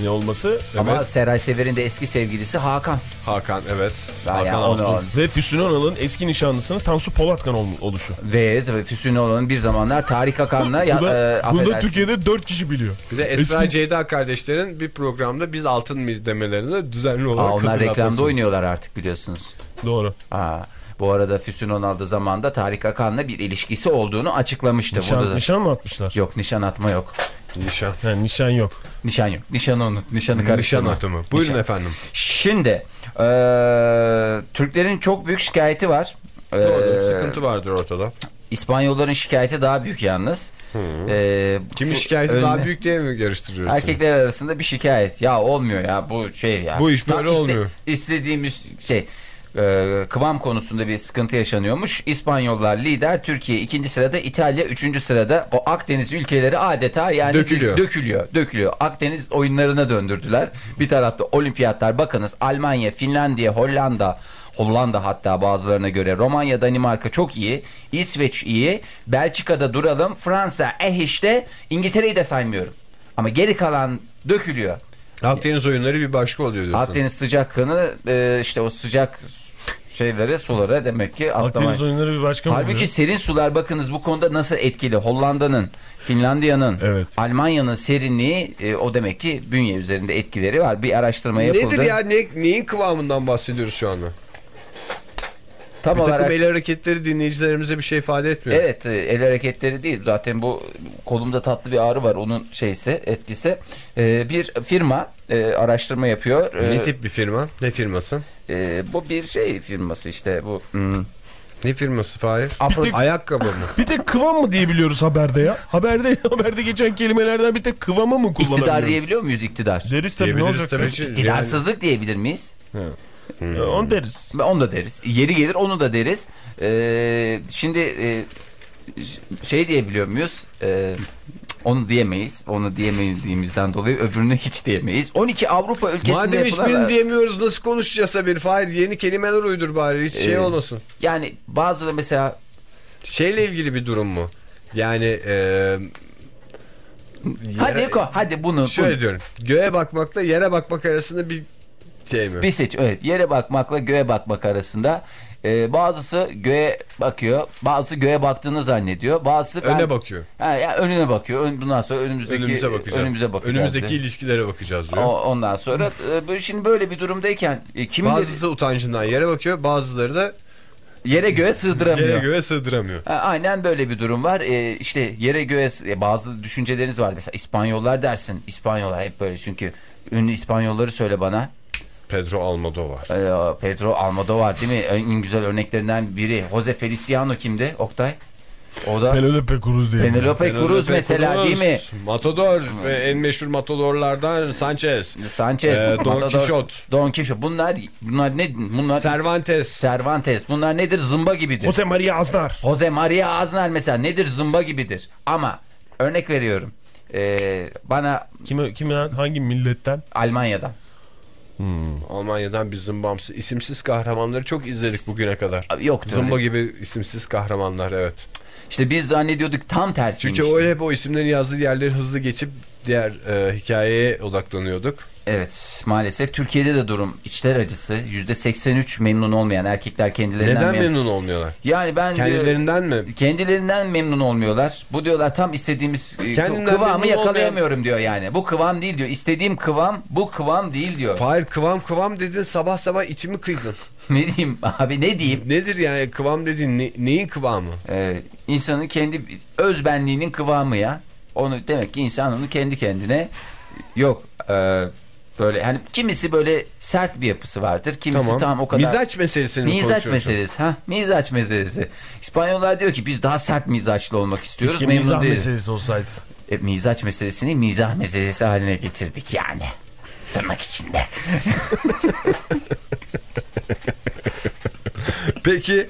[SPEAKER 3] ne olması?
[SPEAKER 4] Ama
[SPEAKER 2] Evet.
[SPEAKER 4] Seray Sever'in de eski sevgilisi Hakan.
[SPEAKER 2] Hakan evet.
[SPEAKER 4] Ya,
[SPEAKER 2] Hakan
[SPEAKER 4] onu,
[SPEAKER 2] Altun.
[SPEAKER 3] Ve Füsun Önal'ın eski nişanlısının Tansu Polatkan ol- oluşu.
[SPEAKER 4] Ve tabii Füsun Oğlan'ın bir zamanlar Tarık Akan'la ya,
[SPEAKER 3] Bunu da,
[SPEAKER 4] e,
[SPEAKER 3] bunu da. Türkiye'de 4 kişi biliyor.
[SPEAKER 2] Bir de Esra
[SPEAKER 3] Eski-
[SPEAKER 2] Ceyda kardeşlerin bir programda biz altın mıyız demelerini düzenli olarak
[SPEAKER 4] Aa, onlar reklamda
[SPEAKER 2] zorunda.
[SPEAKER 4] oynuyorlar artık biliyorsunuz.
[SPEAKER 3] Doğru.
[SPEAKER 4] Aa, bu arada Füsun Önal'da zamanda Tarık Akan'la bir ilişkisi olduğunu açıklamıştı. Burada
[SPEAKER 3] Nişan, nişan mı atmışlar?
[SPEAKER 4] Yok nişan atma yok.
[SPEAKER 2] Nişan.
[SPEAKER 3] Yani nişan yok.
[SPEAKER 4] Nişan yok. Nişanı unut. Nişanı
[SPEAKER 2] Nişan
[SPEAKER 4] karıştırma.
[SPEAKER 2] atımı. Buyurun
[SPEAKER 4] Nişan.
[SPEAKER 2] efendim.
[SPEAKER 4] Şimdi e, Türklerin çok büyük şikayeti var. E,
[SPEAKER 2] Doğru, sıkıntı vardır ortada.
[SPEAKER 4] İspanyolların şikayeti daha büyük yalnız. E,
[SPEAKER 2] Kimin
[SPEAKER 4] bu
[SPEAKER 2] şikayeti
[SPEAKER 4] önüne-
[SPEAKER 2] daha büyük diye mi yarıştırıyorsun?
[SPEAKER 4] Erkekler arasında bir şikayet. Ya olmuyor ya bu şey ya.
[SPEAKER 2] Bu iş
[SPEAKER 4] Tam
[SPEAKER 2] böyle
[SPEAKER 4] iste-
[SPEAKER 2] olmuyor.
[SPEAKER 4] İstediğimiz şey e, kıvam konusunda bir sıkıntı yaşanıyormuş. İspanyollar lider, Türkiye ikinci sırada, İtalya üçüncü sırada. O Akdeniz ülkeleri adeta yani
[SPEAKER 2] Dökülüyor.
[SPEAKER 4] dökülüyor, dökülüyor. Akdeniz oyunlarına döndürdüler. Bir tarafta olimpiyatlar bakınız Almanya, Finlandiya, Hollanda, Hollanda hatta bazılarına göre Romanya, Danimarka çok iyi. İsveç iyi. Belçika'da duralım. Fransa eh işte. İngiltere'yi de saymıyorum. Ama geri kalan dökülüyor.
[SPEAKER 2] Akdeniz oyunları bir başka oluyor diyorsun.
[SPEAKER 4] Akdeniz sıcak kanı e, işte o sıcak şeylere sulara demek ki atlamayın.
[SPEAKER 3] Akdeniz oyunları bir başka mı
[SPEAKER 4] Halbuki
[SPEAKER 3] oluyor?
[SPEAKER 4] serin sular bakınız bu konuda nasıl etkili. Hollanda'nın, Finlandiya'nın,
[SPEAKER 3] Evet.
[SPEAKER 4] Almanya'nın serinliği e, o demek ki bünye üzerinde etkileri var. Bir araştırma yapıldı.
[SPEAKER 2] Nedir ya? Ne, neyin kıvamından bahsediyoruz şu anda?
[SPEAKER 4] Tam
[SPEAKER 2] Bir
[SPEAKER 4] olarak
[SPEAKER 2] el hareketleri dinleyicilerimize bir şey ifade etmiyor.
[SPEAKER 4] Evet e, el hareketleri değil. Zaten bu kolumda tatlı bir ağrı var onun şeysi etkisi. E, bir firma e, araştırma yapıyor. E,
[SPEAKER 2] Ne tip bir firma? Ne firması?
[SPEAKER 4] e, bu bir şey firması işte bu. hmm,
[SPEAKER 2] Ne firması Fahir?
[SPEAKER 4] Afro-
[SPEAKER 2] Ayakkabı mı?
[SPEAKER 3] Bir tek kıvam mı diyebiliyoruz haberde ya? Haberde haberde geçen kelimelerden bir tek kıvamı mı
[SPEAKER 4] İktidar
[SPEAKER 3] kullanabiliyoruz?
[SPEAKER 4] diyebiliyor muyuz iktidar?
[SPEAKER 3] Deriz tabii ne olacak?
[SPEAKER 2] tabii.
[SPEAKER 4] İktidarsızlık diyebilir miyiz?
[SPEAKER 3] Ya, Onu deriz.
[SPEAKER 4] Onu da deriz. Yeri gelir onu da deriz. Ee, şimdi e, şey diyebiliyor muyuz? Ee, onu diyemeyiz. Onu diyemediğimizden dolayı öbürünü hiç diyemeyiz. 12 Avrupa ülkesinde
[SPEAKER 2] Madem
[SPEAKER 4] yapılan...
[SPEAKER 2] hiçbirini diyemiyoruz nasıl konuşacağız haberi? Fahir yeni kelimeler uydur bari hiç şey
[SPEAKER 4] Ee,
[SPEAKER 2] olmasın.
[SPEAKER 4] Yani bazıları mesela
[SPEAKER 2] Şeyle ilgili bir durum mu? Yani e,
[SPEAKER 4] hadi
[SPEAKER 2] yere-
[SPEAKER 4] ko hadi bunu,
[SPEAKER 2] şöyle
[SPEAKER 4] bunu
[SPEAKER 2] diyorum. Göğe bakmakla yere bakmak arasında bir şey mi?
[SPEAKER 4] bir seç. Evet yere bakmakla göğe bakmak arasında e, bazısı göğe bakıyor. Bazısı göğe baktığını zannediyor. Bazısı ben-
[SPEAKER 2] Öne bakıyor.
[SPEAKER 4] Ha, ya önüne bakıyor. Ön, bundan sonra önümüzdeki
[SPEAKER 2] Önümüze bakacağız.
[SPEAKER 4] önümüze bakacağız.
[SPEAKER 2] Önümüzdeki
[SPEAKER 4] diyor.
[SPEAKER 2] ilişkilere bakacağız diyor.
[SPEAKER 4] O- ondan sonra e, şimdi böyle bir durumdayken e, kimin
[SPEAKER 2] Bazısı utancından yere bakıyor, bazıları da
[SPEAKER 4] yere göğe sığdıramıyor.
[SPEAKER 2] yere göğe sığdıramıyor.
[SPEAKER 4] Ha, aynen böyle bir durum var. E, işte yere göğe e, bazı düşünceleriniz var. Mesela İspanyollar dersin. İspanyollar hep böyle çünkü ünlü İspanyolları söyle bana.
[SPEAKER 2] Pedro Almodovar.
[SPEAKER 4] Ee, Pedro Almodovar değil mi? En güzel örneklerinden biri. Jose Feliciano kimdi Oktay? O da
[SPEAKER 3] Penelope Cruz diye.
[SPEAKER 4] Penelope Cruz mesela
[SPEAKER 2] Cruz,
[SPEAKER 4] değil mi?
[SPEAKER 2] Matador ve en meşhur matadorlardan Sanchez.
[SPEAKER 4] Sanchez,
[SPEAKER 2] Ee, Don
[SPEAKER 4] Matador,
[SPEAKER 2] Quixote.
[SPEAKER 4] Don Quixote. Bunlar bunlar ne? Bunlar
[SPEAKER 2] Cervantes.
[SPEAKER 4] Cervantes. Bunlar nedir? Zımba gibidir.
[SPEAKER 3] Jose Maria Aznar.
[SPEAKER 4] Jose Maria Aznar mesela nedir? Zımba gibidir. Ama örnek veriyorum. Ee, bana
[SPEAKER 3] Kimi, kimi lan? Hangi milletten?
[SPEAKER 4] Almanya'dan.
[SPEAKER 2] Almanya'dan bir zımbamsı. isimsiz kahramanları çok izledik bugüne kadar.
[SPEAKER 4] Abi Yoktu
[SPEAKER 2] Zımba
[SPEAKER 4] öyle.
[SPEAKER 2] gibi isimsiz kahramanlar evet.
[SPEAKER 4] İşte biz zannediyorduk tam tersiymiş.
[SPEAKER 2] Çünkü o hep o isimlerin yazdığı yerleri hızlı geçip diğer e, hikayeye odaklanıyorduk.
[SPEAKER 4] Evet maalesef Türkiye'de de durum içler acısı. %83 memnun olmayan erkekler kendilerinden
[SPEAKER 2] Neden
[SPEAKER 4] mem-
[SPEAKER 2] memnun olmuyorlar?
[SPEAKER 4] Yani ben diyor-
[SPEAKER 2] Kendilerinden mi?
[SPEAKER 4] kendilerinden memnun olmuyorlar. Bu diyorlar tam istediğimiz e,
[SPEAKER 2] Kendinden
[SPEAKER 4] kıvamı
[SPEAKER 2] memnun
[SPEAKER 4] yakalayamıyorum diyor yani. Bu kıvam değil diyor. İstediğim kıvam bu kıvam değil diyor.
[SPEAKER 2] Hayır kıvam kıvam dedin sabah sabah içimi kıydın.
[SPEAKER 4] ne diyeyim abi ne diyeyim?
[SPEAKER 2] Nedir yani kıvam dediğin ne- neyin kıvamı?
[SPEAKER 4] Ee, insanın kendi öz benliğinin kıvamı ya. Onu demek ki insan onu kendi kendine yok e, böyle hani kimisi böyle sert bir yapısı vardır. Kimisi
[SPEAKER 2] Tamam.
[SPEAKER 4] tam o kadar
[SPEAKER 2] Mizaç meselesini mi
[SPEAKER 4] Mizaç meselesi ha mizaç meselesi. İspanyollar diyor ki biz daha sert mizaçlı olmak istiyoruz.
[SPEAKER 3] Keşke mizah
[SPEAKER 4] değiliz.
[SPEAKER 3] meselesi olsaydı.
[SPEAKER 4] E, mizaç meselesini mizah meselesi haline getirdik yani. Tırnak içinde.
[SPEAKER 2] Peki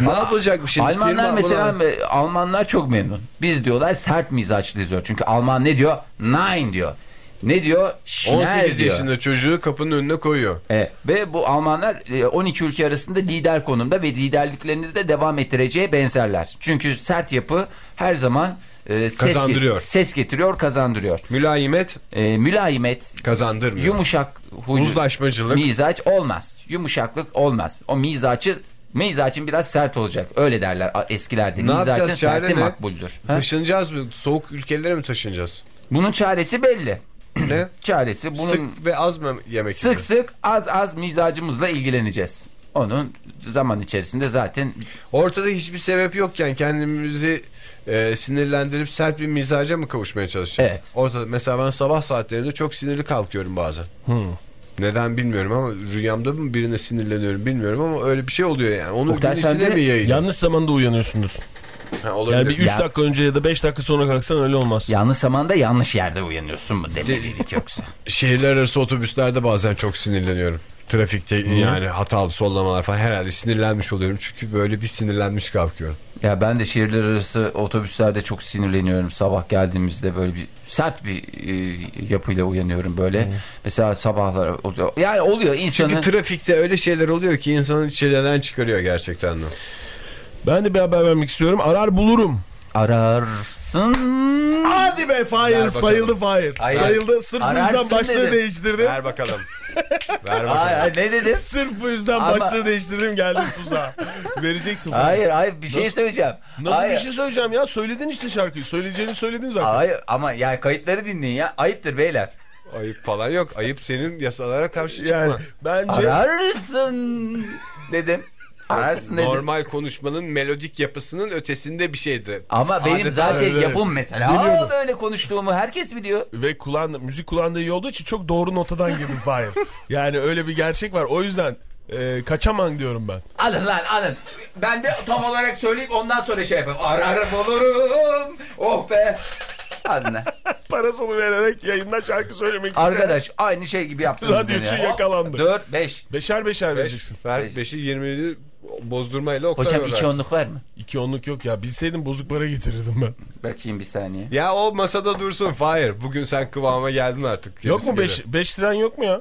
[SPEAKER 2] ne yapılacak bu şimdi?
[SPEAKER 4] Almanlar
[SPEAKER 2] Firma
[SPEAKER 4] mesela
[SPEAKER 2] buna-
[SPEAKER 4] Almanlar çok memnun. Biz diyorlar sert mizaçlıyız diyor. Çünkü Alman ne diyor? Nine diyor. Ne diyor? Schnell
[SPEAKER 2] 18
[SPEAKER 4] diyor.
[SPEAKER 2] yaşında çocuğu kapının önüne koyuyor.
[SPEAKER 4] Evet. Ve bu Almanlar e, 12 ülke arasında lider konumda ve liderliklerini de devam ettireceğe benzerler. Çünkü sert yapı her zaman e, ses,
[SPEAKER 2] Kazandırıyor.
[SPEAKER 4] ses getiriyor, kazandırıyor.
[SPEAKER 2] Mülayimet
[SPEAKER 4] E, mülayimet,
[SPEAKER 2] kazandırmıyor.
[SPEAKER 4] yumuşak huyu,
[SPEAKER 2] Uzlaşmacılık.
[SPEAKER 4] mizaç olmaz. Yumuşaklık olmaz. O mizaçı Mizacın biraz sert olacak. Öyle derler eskilerde.
[SPEAKER 2] ne
[SPEAKER 4] Mizacın
[SPEAKER 2] yapacağız
[SPEAKER 4] serti
[SPEAKER 2] çare ne?
[SPEAKER 4] makbuldür. Ha?
[SPEAKER 2] Taşınacağız mı? Soğuk ülkelere mi taşınacağız?
[SPEAKER 4] Bunun çaresi belli.
[SPEAKER 2] Ne?
[SPEAKER 4] Çaresi bunun
[SPEAKER 2] Sık ve az mı yemek
[SPEAKER 4] sık
[SPEAKER 2] gibi?
[SPEAKER 4] sık az az mizacımızla ilgileneceğiz. Onun zaman içerisinde zaten
[SPEAKER 2] Ortada hiçbir sebep yokken kendimizi e, sinirlendirip sert bir mizaca mı kavuşmaya çalışacağız?
[SPEAKER 4] Evet.
[SPEAKER 2] Ortada mesela ben sabah saatlerinde çok sinirli kalkıyorum bazen. Neden bilmiyorum ama rüyamda mı birine sinirleniyorum bilmiyorum ama öyle bir şey oluyor yani. Onu
[SPEAKER 4] Oktay,
[SPEAKER 2] gün
[SPEAKER 4] de
[SPEAKER 2] mi yayacağız?
[SPEAKER 3] Yanlış zamanda uyanıyorsundur.
[SPEAKER 2] Ha, olabilir.
[SPEAKER 3] Yani bir 3
[SPEAKER 4] Ya-
[SPEAKER 3] dakika önce ya da 5 dakika sonra kalksan öyle olmaz.
[SPEAKER 4] yanlış zamanda yanlış yerde uyanıyorsun mu demeliydik yoksa.
[SPEAKER 2] Şehirler arası otobüslerde bazen çok sinirleniyorum. Trafikte yani hatalı sollamalar falan herhalde sinirlenmiş oluyorum. Çünkü böyle bir sinirlenmiş kalkıyorum.
[SPEAKER 4] Ya ben de şehirler arası otobüslerde çok sinirleniyorum. Sabah geldiğimizde böyle bir sert bir e, yapıyla uyanıyorum böyle. Mesela sabahlar yani oluyor insanın.
[SPEAKER 2] Çünkü trafikte öyle şeyler oluyor ki insanın çileden çıkarıyor gerçekten de.
[SPEAKER 3] Ben de bir haber vermek istiyorum. Arar bulurum.
[SPEAKER 4] Ararsın.
[SPEAKER 3] Hadi be Fahir sayıldı Fahir.
[SPEAKER 2] Hayır.
[SPEAKER 3] Sayıldı. Sırf bu
[SPEAKER 4] Ararsın
[SPEAKER 3] yüzden başlığı
[SPEAKER 4] dedim.
[SPEAKER 3] değiştirdim.
[SPEAKER 2] Ver bakalım. Ver bakalım.
[SPEAKER 4] Ay, ay, ne dedim?
[SPEAKER 3] Sırf bu yüzden
[SPEAKER 4] Ama-
[SPEAKER 3] başlığı değiştirdim geldim tuzağa. Vereceksin Fahir.
[SPEAKER 4] Hayır hayır bir şey
[SPEAKER 3] Nasıl-
[SPEAKER 4] söyleyeceğim.
[SPEAKER 3] Nasıl
[SPEAKER 4] hayır.
[SPEAKER 3] bir şey söyleyeceğim ya? Söyledin işte şarkıyı. Söyleyeceğini söyledin zaten.
[SPEAKER 4] Hayır ama yani kayıtları dinleyin ya. Ayıptır beyler.
[SPEAKER 2] Ayıp falan yok. Ayıp senin yasalara karşı çıkma.
[SPEAKER 3] yani bence
[SPEAKER 4] Ararsın dedim. Dedim.
[SPEAKER 2] Normal konuşmanın melodik yapısının ötesinde bir şeydi.
[SPEAKER 4] Ama benim
[SPEAKER 2] Adeta
[SPEAKER 4] zaten
[SPEAKER 3] öyle.
[SPEAKER 4] yapım mesela. Aa, böyle konuştuğumu herkes biliyor.
[SPEAKER 3] ve kullandı, müzik kullandığı iyi olduğu için çok doğru notadan girdim Fahir. yani öyle bir gerçek var. O yüzden e, kaçaman diyorum ben.
[SPEAKER 4] Alın lan alın. Ben de tam olarak söyleyip ondan sonra şey yapayım. Ararım olurum. Oh be. Lan.
[SPEAKER 3] Parasını vererek yayında şarkı söylemek istedim.
[SPEAKER 4] Arkadaş aynı şey gibi yaptınız.
[SPEAKER 3] Radyo
[SPEAKER 4] beni
[SPEAKER 3] için
[SPEAKER 4] ya.
[SPEAKER 3] yakalandı.
[SPEAKER 4] 4 5.
[SPEAKER 3] Beşer beşer
[SPEAKER 2] Beş,
[SPEAKER 3] vereceksin.
[SPEAKER 2] ver 5'i 20'yi bozdurmayla o kadar
[SPEAKER 4] Hocam iki onluk var mı?
[SPEAKER 3] İki onluk yok ya. Bilseydim bozuk para getirirdim ben.
[SPEAKER 4] Bakayım bir saniye.
[SPEAKER 2] Ya o masada dursun Fahir. Bugün sen kıvama geldin artık.
[SPEAKER 3] Yok mu 5 beş liran yok mu ya?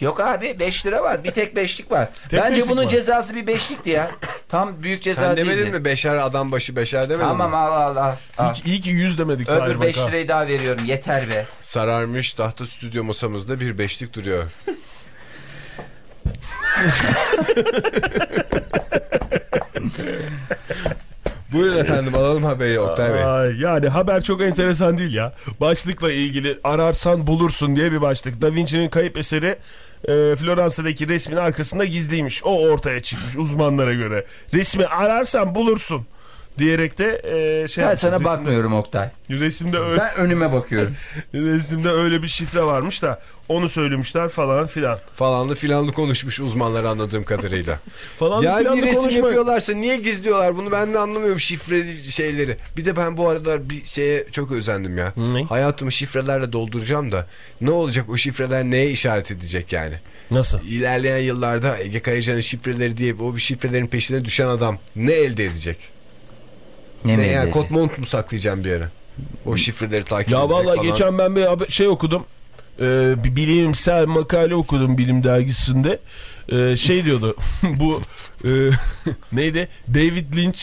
[SPEAKER 4] Yok abi 5 lira var. Bir tek beşlik var.
[SPEAKER 3] Tek
[SPEAKER 4] Bence
[SPEAKER 3] beşlik
[SPEAKER 4] bunun
[SPEAKER 3] var.
[SPEAKER 4] cezası bir beşlikti ya. Tam büyük ceza
[SPEAKER 2] Sen
[SPEAKER 4] değildi.
[SPEAKER 2] demedin mi beşer adam başı beşer demedin
[SPEAKER 4] Tamam
[SPEAKER 2] mi?
[SPEAKER 4] al al al. al.
[SPEAKER 3] İyi, ki- iyi ki 100 demedik
[SPEAKER 4] Öbür
[SPEAKER 3] bak
[SPEAKER 4] 5
[SPEAKER 3] ha.
[SPEAKER 4] lirayı daha veriyorum. Yeter be.
[SPEAKER 2] Sararmış tahta stüdyo masamızda bir beşlik duruyor. Buyurun efendim alalım haberi Oktay Bey.
[SPEAKER 3] Ay, yani haber çok enteresan değil ya. Başlıkla ilgili ararsan bulursun diye bir başlık. Da Vinci'nin kayıp eseri e, Floransa'daki resmin arkasında gizliymiş. O ortaya çıkmış uzmanlara göre. Resmi ararsan bulursun. Diyerek de e, şey
[SPEAKER 4] Ben sana
[SPEAKER 3] Resimde-
[SPEAKER 4] bakmıyorum Oktay.
[SPEAKER 3] Resimde öyle,
[SPEAKER 4] Ben önüme bakıyorum.
[SPEAKER 3] resimde öyle bir şifre varmış da onu söylemişler falan filan.
[SPEAKER 2] Falanlı filanlı konuşmuş uzmanlar anladığım kadarıyla.
[SPEAKER 3] Falan
[SPEAKER 2] ya
[SPEAKER 3] filan
[SPEAKER 2] bir
[SPEAKER 3] da
[SPEAKER 2] resim
[SPEAKER 3] konuşma-
[SPEAKER 2] yapıyorlarsa niye gizliyorlar bunu ben de anlamıyorum şifreli şeyleri. Bir de ben bu aralar bir şeye çok özendim ya.
[SPEAKER 3] Ne?
[SPEAKER 2] Hayatımı şifrelerle dolduracağım da ne olacak o şifreler neye işaret edecek yani?
[SPEAKER 3] Nasıl?
[SPEAKER 2] İlerleyen yıllarda Ege Kayacan'ın şifreleri diye o bir şifrelerin peşine düşen adam ne elde edecek?
[SPEAKER 4] Ne,
[SPEAKER 2] Ne, yani kot mont mu saklayacağım bir yere? O şifreleri takip
[SPEAKER 3] Ya
[SPEAKER 2] edecek
[SPEAKER 3] vallahi
[SPEAKER 2] falan.
[SPEAKER 3] geçen ben bir şey okudum. Ee, bir bilimsel makale okudum bilim dergisinde. Ee, şey diyordu. bu e, neydi? David Lynch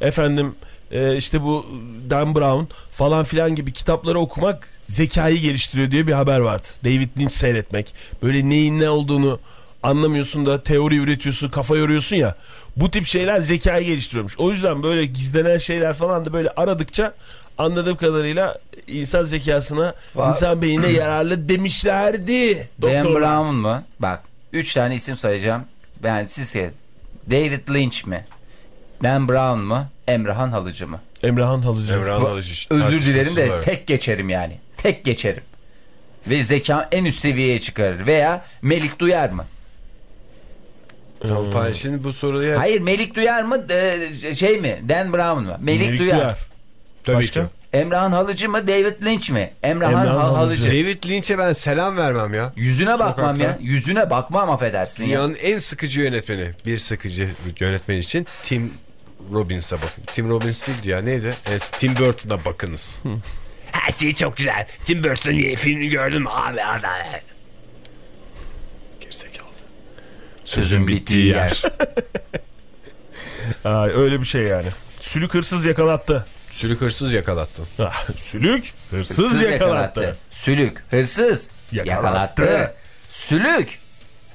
[SPEAKER 3] efendim e, işte bu Dan Brown falan filan gibi kitapları okumak zekayı geliştiriyor diye bir haber vardı. David Lynch seyretmek. Böyle neyin ne olduğunu anlamıyorsun da teori üretiyorsun, kafa yoruyorsun ya. Bu tip şeyler zekayı geliştiriyormuş. O yüzden böyle gizlenen şeyler falan da böyle aradıkça anladığım kadarıyla insan zekasına,
[SPEAKER 4] Var.
[SPEAKER 3] insan beynine yararlı demişlerdi.
[SPEAKER 4] Dan. Brown mu? Bak. Üç tane isim sayacağım. Yani siz. David Lynch mi? Dan Brown mu? Emrahan Halıcı mı?
[SPEAKER 3] Emrahan Halıcı.
[SPEAKER 2] Emrah'ın alıcı
[SPEAKER 4] Özür dilerim de tek geçerim yani. Tek geçerim. Ve zeka en üst seviyeye çıkarır. Veya Melik Duyar mı?
[SPEAKER 2] Tamam, Fahir, şimdi bu soruya
[SPEAKER 4] Hayır Melik Duyar mı? Ee, şey mi? Dan Brown mu? Melik,
[SPEAKER 3] Melik
[SPEAKER 4] Duyar.
[SPEAKER 3] Duyar.
[SPEAKER 2] tabii
[SPEAKER 3] Başka?
[SPEAKER 2] ki.
[SPEAKER 4] Emrahan Halıcı mı? David Lynch mi? Emrahan,
[SPEAKER 3] Emrahan
[SPEAKER 4] Hal-
[SPEAKER 3] Halıcı.
[SPEAKER 2] David Lynch'e ben selam vermem ya.
[SPEAKER 4] Yüzüne bakmam
[SPEAKER 2] Sokakta.
[SPEAKER 4] ya. Yüzüne bakmam affedersin ya.
[SPEAKER 2] Dünyanın en sıkıcı yönetmeni. Bir sıkıcı yönetmen için Tim Robbins'a bakın. Tim Robbins değildi ya neydi? En- Tim Burton'a bakınız.
[SPEAKER 7] Her şey çok güzel. Tim Burton filmini gördün mü abi? Adam.
[SPEAKER 2] Gerizekalı.
[SPEAKER 4] Sözün bittiği yer.
[SPEAKER 3] Ha, öyle bir şey yani. Sülük hırsız yakalattı.
[SPEAKER 2] Sülük hırsız yakalattın.
[SPEAKER 3] Ah, Sülük hırsız,
[SPEAKER 4] Hırsız
[SPEAKER 3] yakalattı.
[SPEAKER 4] Sülük hırsız
[SPEAKER 3] Yakalattı.
[SPEAKER 4] yakalattı. Sülük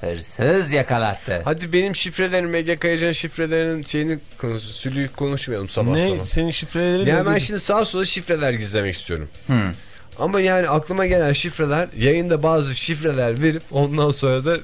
[SPEAKER 4] hırsız yakalattı.
[SPEAKER 2] Hadi benim şifrelerim Ege Kayacan şifrelerinin şeyini konuş, sülüğü konuşmayalım sabah
[SPEAKER 3] Ne
[SPEAKER 2] sabah.
[SPEAKER 3] senin şifrelerin ne
[SPEAKER 2] ben şimdi sağa sola şifreler gizlemek istiyorum. Ama yani aklıma gelen şifreler yayında bazı şifreler verip ondan sonra da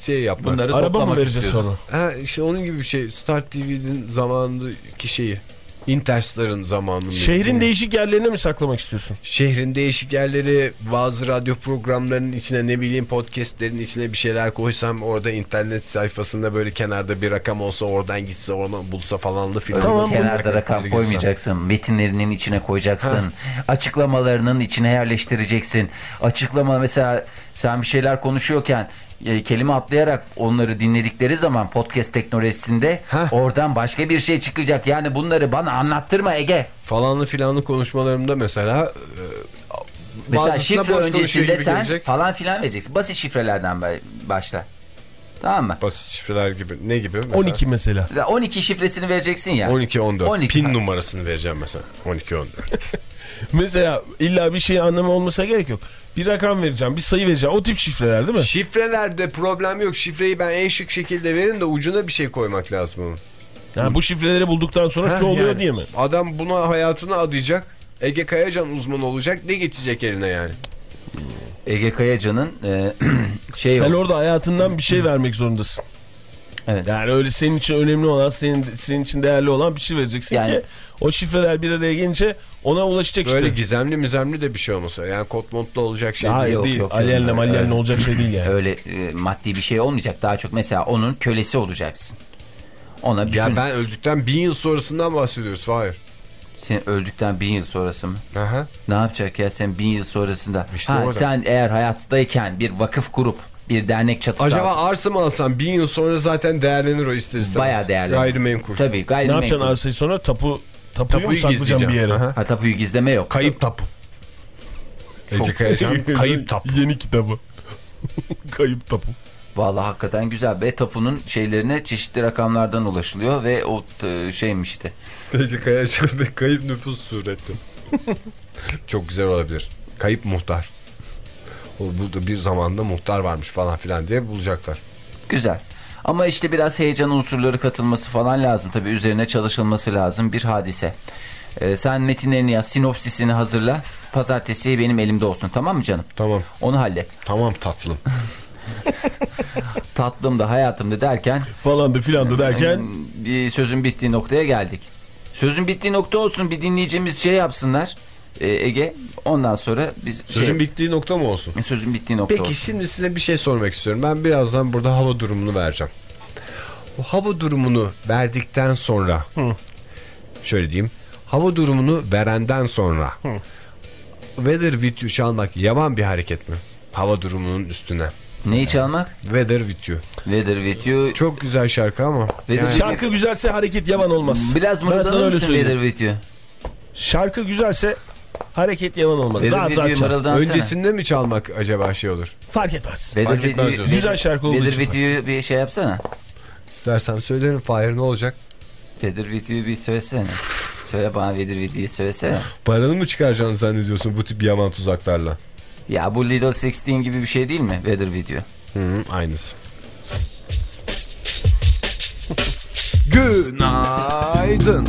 [SPEAKER 2] şey yapmak.
[SPEAKER 4] Bunları
[SPEAKER 3] Araba mı vereceğiz
[SPEAKER 4] istiyorsun.
[SPEAKER 3] sonra?
[SPEAKER 2] Ha işte onun gibi bir şey. Start TV'nin zamanındaki şeyi. Interstar'ın zamanında.
[SPEAKER 3] Şehrin değişik yerlerine mi saklamak istiyorsun?
[SPEAKER 2] Şehrin değişik yerleri, bazı radyo programlarının içine ne bileyim podcastlerin içine bir şeyler koysam orada internet sayfasında böyle kenarda bir rakam olsa oradan gitse onu bulsa falanlı filan.
[SPEAKER 3] Tamam,
[SPEAKER 4] Kenarda rakam koymayacaksın. Metinlerinin içine koyacaksın. Açıklamalarının içine yerleştireceksin. Açıklama mesela sen bir şeyler konuşuyorken e, kelime atlayarak onları dinledikleri zaman podcast teknolojisinde
[SPEAKER 2] Heh.
[SPEAKER 4] oradan başka bir şey çıkacak. Yani bunları bana anlattırma Ege.
[SPEAKER 2] Falanlı filanlı konuşmalarımda mesela e,
[SPEAKER 4] Mesela şifre öncesinde
[SPEAKER 2] gibi
[SPEAKER 4] sen
[SPEAKER 2] gelecek.
[SPEAKER 4] falan filan vereceksin. Basit şifrelerden ba- başla. Tamam mı?
[SPEAKER 2] Basit şifreler gibi. Ne gibi? Mesela?
[SPEAKER 3] 12 mesela.
[SPEAKER 4] Mesela 12 şifresini vereceksin ya.
[SPEAKER 2] 12 14.
[SPEAKER 4] 12.
[SPEAKER 2] Pin numarasını vereceğim mesela. 12 14.
[SPEAKER 3] Mesela illa bir şey anlamı olmasa gerek yok. Bir rakam vereceğim, bir sayı vereceğim. O tip şifreler değil mi?
[SPEAKER 2] Şifrelerde problem yok. Şifreyi ben en şık şekilde verin de ucuna bir şey koymak lazım onun.
[SPEAKER 3] Yani bu şifreleri bulduktan sonra
[SPEAKER 2] Heh,
[SPEAKER 3] şu oluyor
[SPEAKER 2] yani.
[SPEAKER 3] diye mi?
[SPEAKER 2] Adam buna hayatını adayacak. Ege Kayacan uzmanı olacak. Ne geçecek eline yani?
[SPEAKER 4] Ege Kayacan'ın e, şey
[SPEAKER 3] Sen
[SPEAKER 4] o-
[SPEAKER 3] orada hayatından bir şey vermek zorundasın.
[SPEAKER 4] Evet.
[SPEAKER 3] Yani öyle senin için önemli olan, senin senin için değerli olan bir şey vereceksin
[SPEAKER 4] Yani-
[SPEAKER 3] ki o şifreler bir araya gelince ona ulaşacak
[SPEAKER 2] Böyle
[SPEAKER 3] işte.
[SPEAKER 2] gizemli mizemli de bir şey olmasa. Yani kot montlu olacak şey
[SPEAKER 3] Hayır
[SPEAKER 2] değil.
[SPEAKER 4] yok,
[SPEAKER 3] değil. Alyenle malyenle olacak şey değil yani.
[SPEAKER 4] öyle e, maddi bir şey olmayacak. Daha çok mesela onun kölesi olacaksın. Ona bütün
[SPEAKER 2] Ya ben öldükten bin yıl sonrasından bahsediyoruz. Hayır.
[SPEAKER 4] sen öldükten bin yıl sonrası mı?
[SPEAKER 2] Aha.
[SPEAKER 4] Ne yapacak ya sen bin yıl sonrasında?
[SPEAKER 2] İşte
[SPEAKER 4] ha,
[SPEAKER 2] orada.
[SPEAKER 4] sen eğer hayattayken bir vakıf kurup bir dernek çatısı
[SPEAKER 2] Acaba arsa mı alsam bin yıl sonra zaten değerlenir o ister istemez.
[SPEAKER 4] bayağı değerli.
[SPEAKER 2] Gayrimenkul.
[SPEAKER 4] Tabii
[SPEAKER 3] Ne
[SPEAKER 4] gayrimenkul.
[SPEAKER 3] yapacaksın arsayı sonra tapu tapuyu,
[SPEAKER 2] Tapuyu
[SPEAKER 3] mu saklayacaksın bir yere?
[SPEAKER 2] Aha.
[SPEAKER 4] Ha tapuyu gizleme yok.
[SPEAKER 2] Kayıp tapu. Ege Kayacan kayıp tapu.
[SPEAKER 3] Yeni kitabı. Kayıp tapu.
[SPEAKER 4] Vallahi hakikaten güzel. Ve tapunun şeylerine çeşitli rakamlardan ulaşılıyor ve o e, şeymişti.
[SPEAKER 2] Ege Kayacan ve kayıp nüfus sureti. Çok güzel olabilir. Kayıp muhtar. O burada bir zamanda muhtar varmış falan filan diye bulacaklar.
[SPEAKER 4] Güzel. Ama işte biraz heyecan unsurları katılması falan lazım. Tabii üzerine çalışılması lazım bir hadise. Ee, sen metinlerini yaz, sinopsisini hazırla. Pazartesi benim elimde olsun tamam mı canım?
[SPEAKER 2] Tamam.
[SPEAKER 4] Onu hallet.
[SPEAKER 2] Tamam tatlım.
[SPEAKER 4] Tatlım da hayatım da derken
[SPEAKER 3] Falan da filan da derken
[SPEAKER 4] bir sözün bittiği noktaya geldik. Sözün bittiği nokta olsun bir dinleyicimiz şey yapsınlar. Ee, Ege ondan sonra biz
[SPEAKER 2] Sözün
[SPEAKER 4] şey,
[SPEAKER 2] bittiği nokta mı olsun?
[SPEAKER 4] sözün bittiği nokta
[SPEAKER 2] Peki
[SPEAKER 4] olsun.
[SPEAKER 2] şimdi size bir şey sormak istiyorum. Ben birazdan burada hava durumunu vereceğim. Bu hava durumunu verdikten sonra şöyle diyeyim. Hava durumunu verenden sonra Weather with you çalmak yaman bir hareket mi? Hava durumunun üstüne.
[SPEAKER 4] Neyi çalmak?
[SPEAKER 2] Weather with you.
[SPEAKER 4] Weather with you.
[SPEAKER 2] Çok güzel şarkı ama.
[SPEAKER 4] Weather
[SPEAKER 2] yani-
[SPEAKER 3] Şarkı güzelse hareket yavan olmaz.
[SPEAKER 4] Biraz mırıldanır mısın. Weather with you?
[SPEAKER 3] Şarkı güzelse hareket yavan olmaz.
[SPEAKER 4] Weather
[SPEAKER 3] Rahat rahat çal.
[SPEAKER 2] Öncesinde mi çalmak acaba şey olur?
[SPEAKER 3] Fark etmez.
[SPEAKER 4] Weather
[SPEAKER 2] Fark etmez diyorsun.
[SPEAKER 3] Güzel şarkı olduğu
[SPEAKER 4] with you bir şey yapsana.
[SPEAKER 2] İstersen söylerim Fahir ne olacak?
[SPEAKER 4] With you bir söylesene. Söyle bana with you söylesene.
[SPEAKER 2] Paranı mı çıkaracağını zannediyorsun bu tip yaman tuzaklarla?
[SPEAKER 4] Ya bu Little Sixteen gibi bir şey değil mi? With you.
[SPEAKER 2] Hı hı, aynısı. Günaydın.